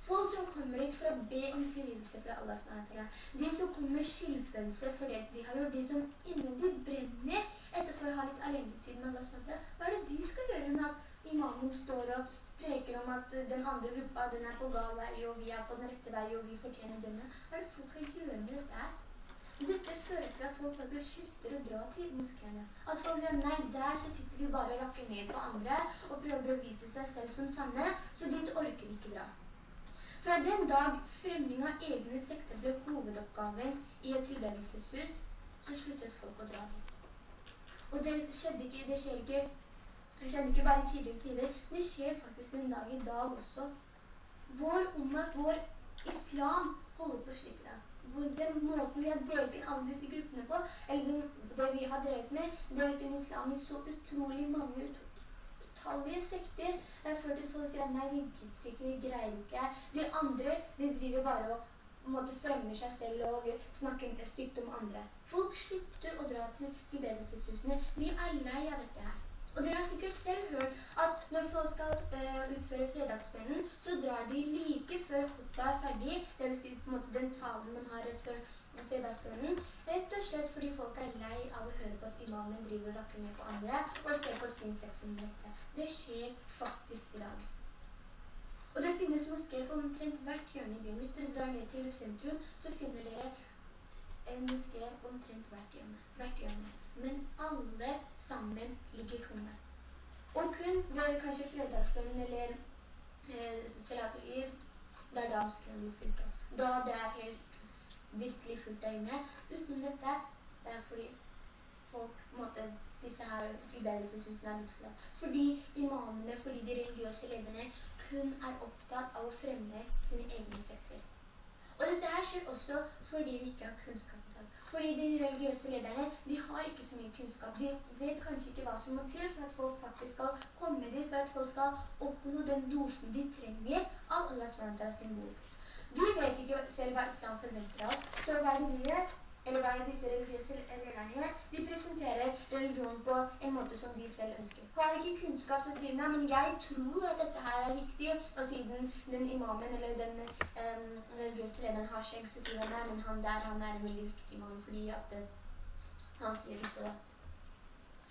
Speaker 8: Folk som kommer dit for å be om tilgivelse fra Allah SWT. De som kommer med skyldfølelse for det de har gjort, de som innvendig brenner etter for å ha litt alenetid med Allah SWT. Hva er det de skal gjøre med at imamen står og preker om at den andre gruppa, den er på gal vei, og vi er på den rette vei, og vi fortjener dømme? Hva er det folk skal gjøre med dette her? Dette fører til at folk faktisk slutter å dra til moskene. At folk sier, nei, der så sitter de bare og rakker ned på andre, og prøver å vise seg selv som sanne, så dit orker vi ikke dra. Fra den dag fremming av egne sekter ble hovedoppgaven i et tilbedelseshus, så sluttet folk å dra dit. Og det skjedde ikke, det skjer ikke, det skjedde ikke bare i tidligere tider, det skjer faktisk den dag i dag også. Vår ummat, vår islam holder på slik i dag. Hvor den måten vi har delt inn alle disse gruppene på, eller den, det vi har drevet med, delt inn islam i så utrolig mange utallige sekter. Det er ført til folk sier, nei, vi gitter ikke, vi greier ikke. De andre, de driver bare en måte fremmer seg selv og snakker stygt om andre. Folk slutter å dra til tilbedelseshusene. De er lei av dette her. Og dere har sikkert selv hørt at når folk skal uh, utføre fredagsbønnen, så drar de like før hotba er ferdig, det vil si på en måte den talen man har rett før fredagsbønnen, rett og slett fordi folk er lei av å høre på at imamen driver og rakker ned på andre, og ser på sin dette. Det skjer faktisk i dag. Og det finnes moskéer på omtrent hvert hjørne i byen. Hvis dere drar ned til sentrum, så finner dere en moské omtrent hvert hjørne. hvert hjørne. Men alle sammen ligger tomme. Og kun ved kanskje fredagsbønnen eller eh, salatul id, er da blir fylt opp. Da det er helt virkelig fullt der inne. Uten dette, det er fordi folk måtte disse her tilbedelseshusene er blitt forlatt. Fordi imamene, fordi de religiøse lederne kun er opptatt av å fremme sine egne sekter. Og dette her skjer også fordi vi ikke har kunnskap. Fordi de religiøse lederne, de har ikke så mye kunnskap. De vet kanskje ikke hva som må til for at folk faktisk skal komme dit, for at folk skal oppnå den dosen de trenger av Allah SWT sin mor. Vi vet ikke selv hva islam forventer av oss, så hva er det vi vet? Eller er disse religiøse lederne gjør? De presenterer religion på en måte som de selv ønsker. Har ikke kunnskap, så sier de, men jeg tror at dette her er viktig, og siden den imamen eller den um, religiøse lederen har skjegg, så sier de, men han der, han er en veldig viktig mann, fordi at uh, han sier og datt.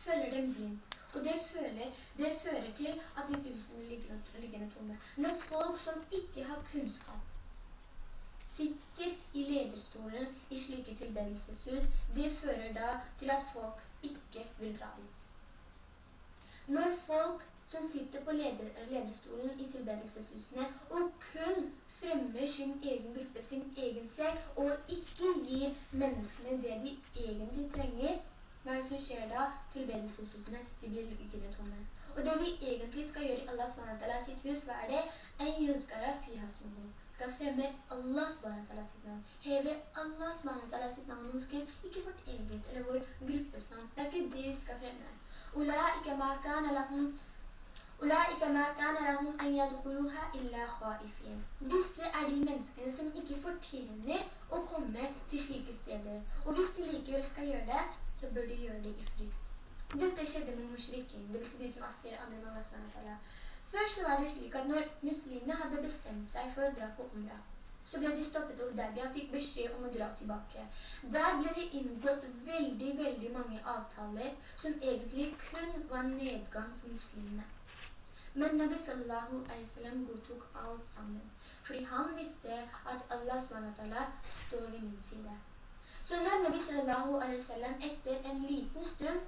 Speaker 8: Følger dem blindt. Og det, føler, det fører til at disse husene ligger, liggende tomme. Når folk som ikke har kunnskap, sitter i lederstolen i slike tilbedelseshus, det fører da til at folk ikke vil dra dit. Når folk som sitter på leder, lederstolen i tilbedelseshusene og kun fremmer sin egen gruppe, sin egen seg, og ikke gir menneskene det de egentlig trenger, hva er det som skjer da? Tilbedelseshusene, de blir liggende tomme. Og det vi egentlig skal gjøre i Allah SWT sitt hus, hva er det? En juzgara fi hasmuhu skal fremme Allah SWT sitt navn. Heve Allah SWT sitt navn i moskeen, ikke vårt eget eller vår gruppes navn. Det er ikke det vi skal fremme. Ulaika ma kana lahum Ulaika ma an yadkhuluha illa khaifin. Disse er de menneskene som ikke fortjener å komme til slike steder. Og hvis de likevel skal gjøre det, så bør de gjøre det i frykt. Dette skjedde med mushrikin, det vil si de som asser andre med Allah SWT. Først så var det slik at når muslimene hadde bestemt seg for å dra på Umra, så ble de stoppet av Udabia og fikk beskjed om å dra tilbake. Der ble det inngått veldig, veldig mange avtaler som egentlig kun var nedgang for muslimene. Men Nabi sallallahu alaihi wasallam godtok alt sammen, fordi han visste at Allah SWT står ved min side. Så når Nabi sallallahu alaihi wasallam etter en liten stund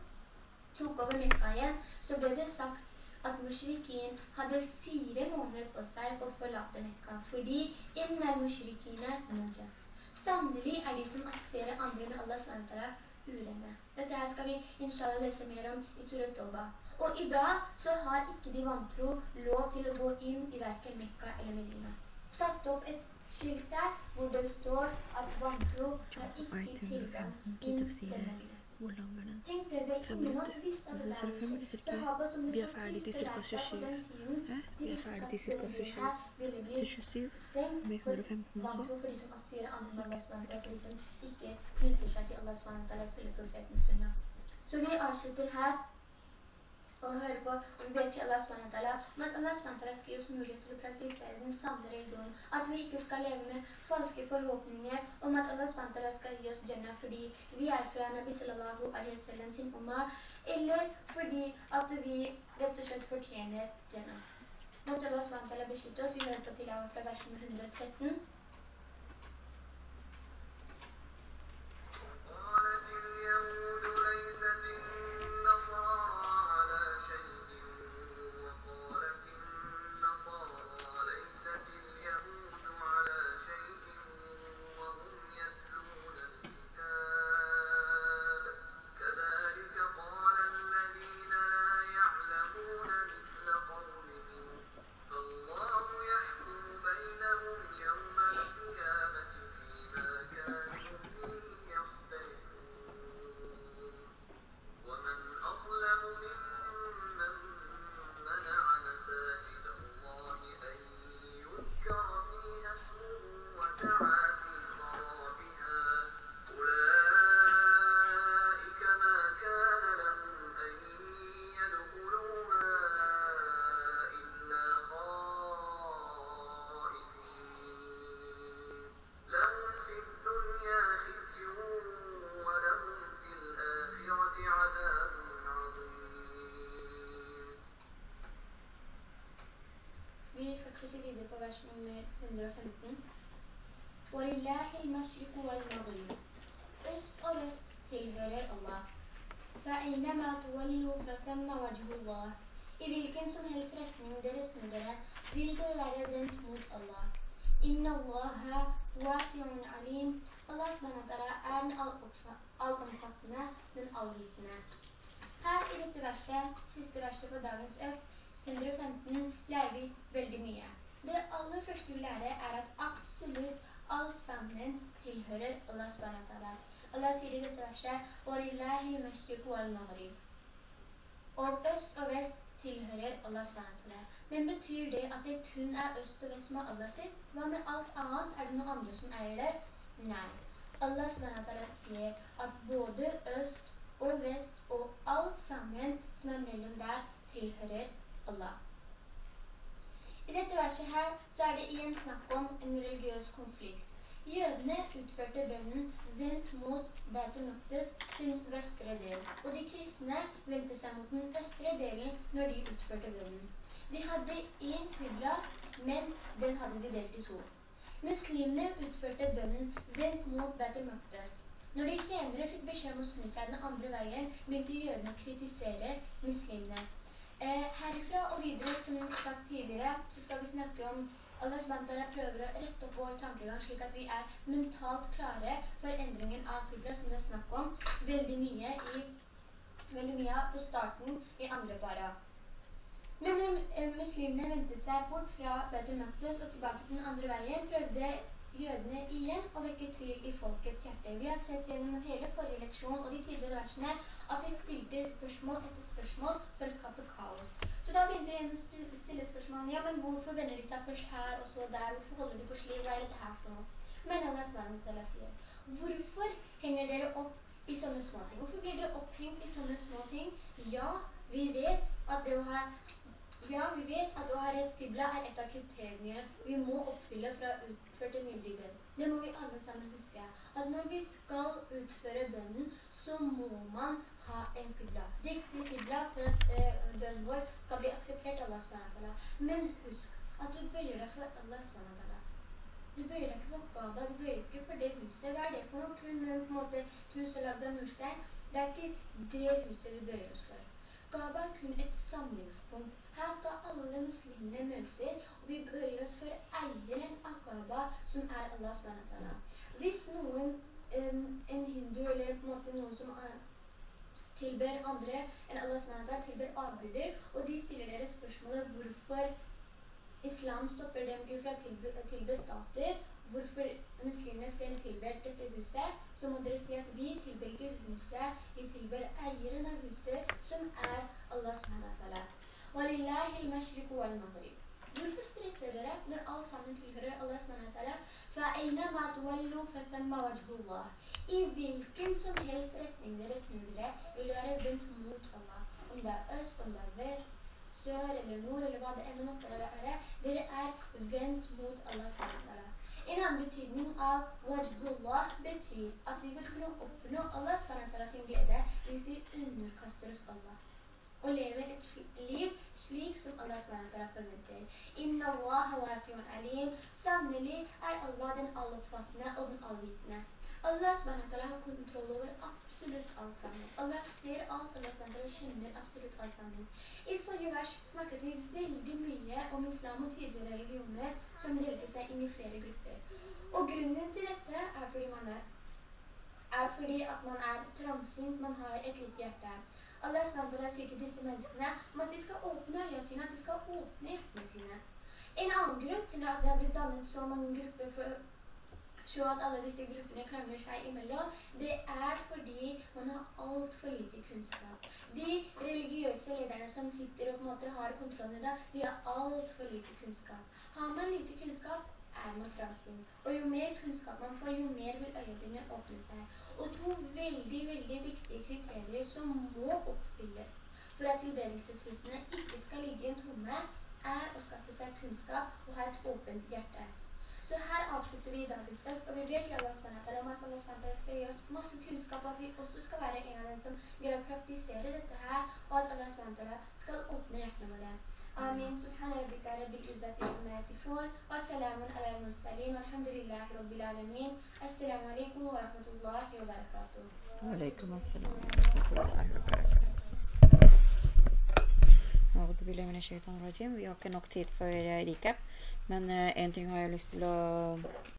Speaker 8: tok over Mekka igjen, så ble det sagt at mushrikin hadde fire måneder på seg å forlate Mekka, fordi innal mushrikine mujas. Sannelig er de som assosierer andre med Allah SWT urene. Dette her skal vi inshallah lese mer om i Surat Toba. Og i dag så har ikke de vantro lov til å gå inn i hverken Mekka eller Medina. Satt opp et skilt der hvor det står at vantro har ikke tilgang inn til byen.
Speaker 1: Hvor lang er den?
Speaker 8: Tenk dere, det ingen av oss visste at
Speaker 1: Det er til.
Speaker 8: Sahaba som
Speaker 1: er
Speaker 8: så triste der, på
Speaker 1: 27.
Speaker 8: den tiden, de
Speaker 1: Vi
Speaker 8: visste at byen
Speaker 1: 27.
Speaker 8: her ville bli stengt for vantro, for de som associerer andre med Allah SWT, for de som ikke knytter seg til Allah SWT og følger profeten sunna. Så vi avslutter her og hører på, og vi ber til Allah SWT om at Allah SWT skal gi oss mulighet til å praktisere den sanne religionen. at vi ikke skal leve med falske forhåpninger om at Allah SWT skal gi oss Jannah fordi vi er fra Nabi sallallahu alaihi wasallam sin umma, eller fordi at vi rett og slett fortjener Jannah. Måtte Allah SWT beskytte oss, vi hører på tilawa fra vers 113. noen andre som eier det? Nei. Allah SWT sier at både øst og vest og alt sammen som er mellom der tilhører Allah. I dette verset her så er det igjen snakk om en religiøs konflikt. Jødene utførte bønnen vendt mot Maqdis sin vestre del, og de kristne vendte seg mot den østre delen når de utførte bønnen. De hadde en qibla, men den hadde de delt i to. Muslimene utførte bønnen vendt mot Beitul Maqdis. Når de senere fikk beskjed om å snu seg den andre veien, begynte jødene å kritisere muslimene. Eh, herifra og videre, som sagt tidligere, så skal vi snakke om Allah SWT prøver å rette opp vår tankegang slik at vi er mentalt klare for endringen av Qibla, som det er snakk om veldig mye, i, veldig mye på starten i andre para. Men når muslimene vendte seg bort fra Beitul Maqdis og tilbake til den andre veien, prøvde jødene igjen å vekke tvil i folkets hjerte. Vi har sett gjennom hele forrige leksjon og de tidligere versene at de stilte spørsmål etter spørsmål for å skape kaos. Så da begynte de å stille spørsmålene, ja, men hvorfor vender de seg først her og så der? Hvorfor holder de på slik? Hva er dette her for noe? Men Allah SWT sier, hvorfor henger dere opp i sånne små ting? Hvorfor blir dere opphengt i sånne små ting? Ja, vi vet at det å ha ja, vi vet at å ha rett qibla er et av kriteriene vi må oppfylle fra utførte bønn. Det må vi alle sammen huske. At når vi skal utføre bønnen, så må man ha en qibla. Riktig qibla for at eh, bønnen vår skal bli akseptert av Allah SWT. Men husk at du bøyer deg for Allah SWT. Du bøyer deg ikke for Kaaba, du bøyer ikke for det huset. Hva er det for noe? Kun på en måte, et hus og laget av murstein. Det er ikke det huset vi bøyer oss for. Akaba er kun et samlingspunkt. Her skal alle muslimene møtes, og vi bøyer oss for eieren Akaba, som er Allah SWT. Hvis noen, en hindu eller på en måte noen som er, tilber andre enn Allah SWT, tilber avguder, og de stiller dere spørsmålet hvorfor islam stopper dem fra å tilbe, stater, hvorfor muslimene selv tilber dette huset, så må dere si at vi tilber ikke huset, vi tilber eieren av huset, som er Allah SWT. وَلِلَّهِ wa ta'ala. Hvorfor stresser dere når alle sammen tilhører Allah subhanahu wa I hvilken som helst retning dere snur dere, vil dere vent mot Allah. Om det er øst, om det er vest, sør eller nord, eller hva det enda måtte være, dere er vent mot Allah SWT en annen betydning av wajhullah betyr at vi vil kunne oppnå Allah sin glede hvis vi underkaster oss Allah og lever et liv slik som Allah forventer. Inna Allah wasi'un alim. Sannelig er Allah den alloppfattende og den allvitende. Allah har kontroll over absolutt alt sammen. Allah ser alt, Allah kjenner absolutt alt sammen. I forrige vers snakket vi veldig mye om islam og tidligere religioner som delte seg inn i flere grupper. Og grunnen til dette er fordi man er, er fordi at man er tramsynt, man har et litt hjerte. Allah SWT sier til disse menneskene om at de skal åpne øya sine, at de skal åpne hjertene sine. En annen grunn til at det har blitt dannet så mange grupper for så at alle disse gruppene krangler seg imellom, det er fordi man har alt for lite kunnskap. De religiøse lederne som sitter og på en måte har kontrollen i dag, de har alt for lite kunnskap. Har man lite kunnskap, er man framsynt. Og jo mer kunnskap man får, jo mer vil øynene åpne seg. Og to veldig, veldig viktige kriterier som må oppfylles for at tilbedelseshusene ikke skal ligge i en tomme, er å skaffe seg kunnskap og ha et åpent hjerte. Så her avslutter vi dagens økt, og vi ber til Allah SWT om at Allah SWT skal gi oss masse kunnskap, og at vi også skal være en av dem som greier å praktisere dette her, og at Allah SWT skal åpne hjertene våre. آمين سبحان ربك رب العزة عما يصفون وسلام على المرسلين والحمد لله رب العالمين السلام عليكم ورحمة الله وبركاته
Speaker 1: وعليكم السلام ورحمة الله وبركاته Vi har ikke nok tid for recap, men en ting har jeg lyst til å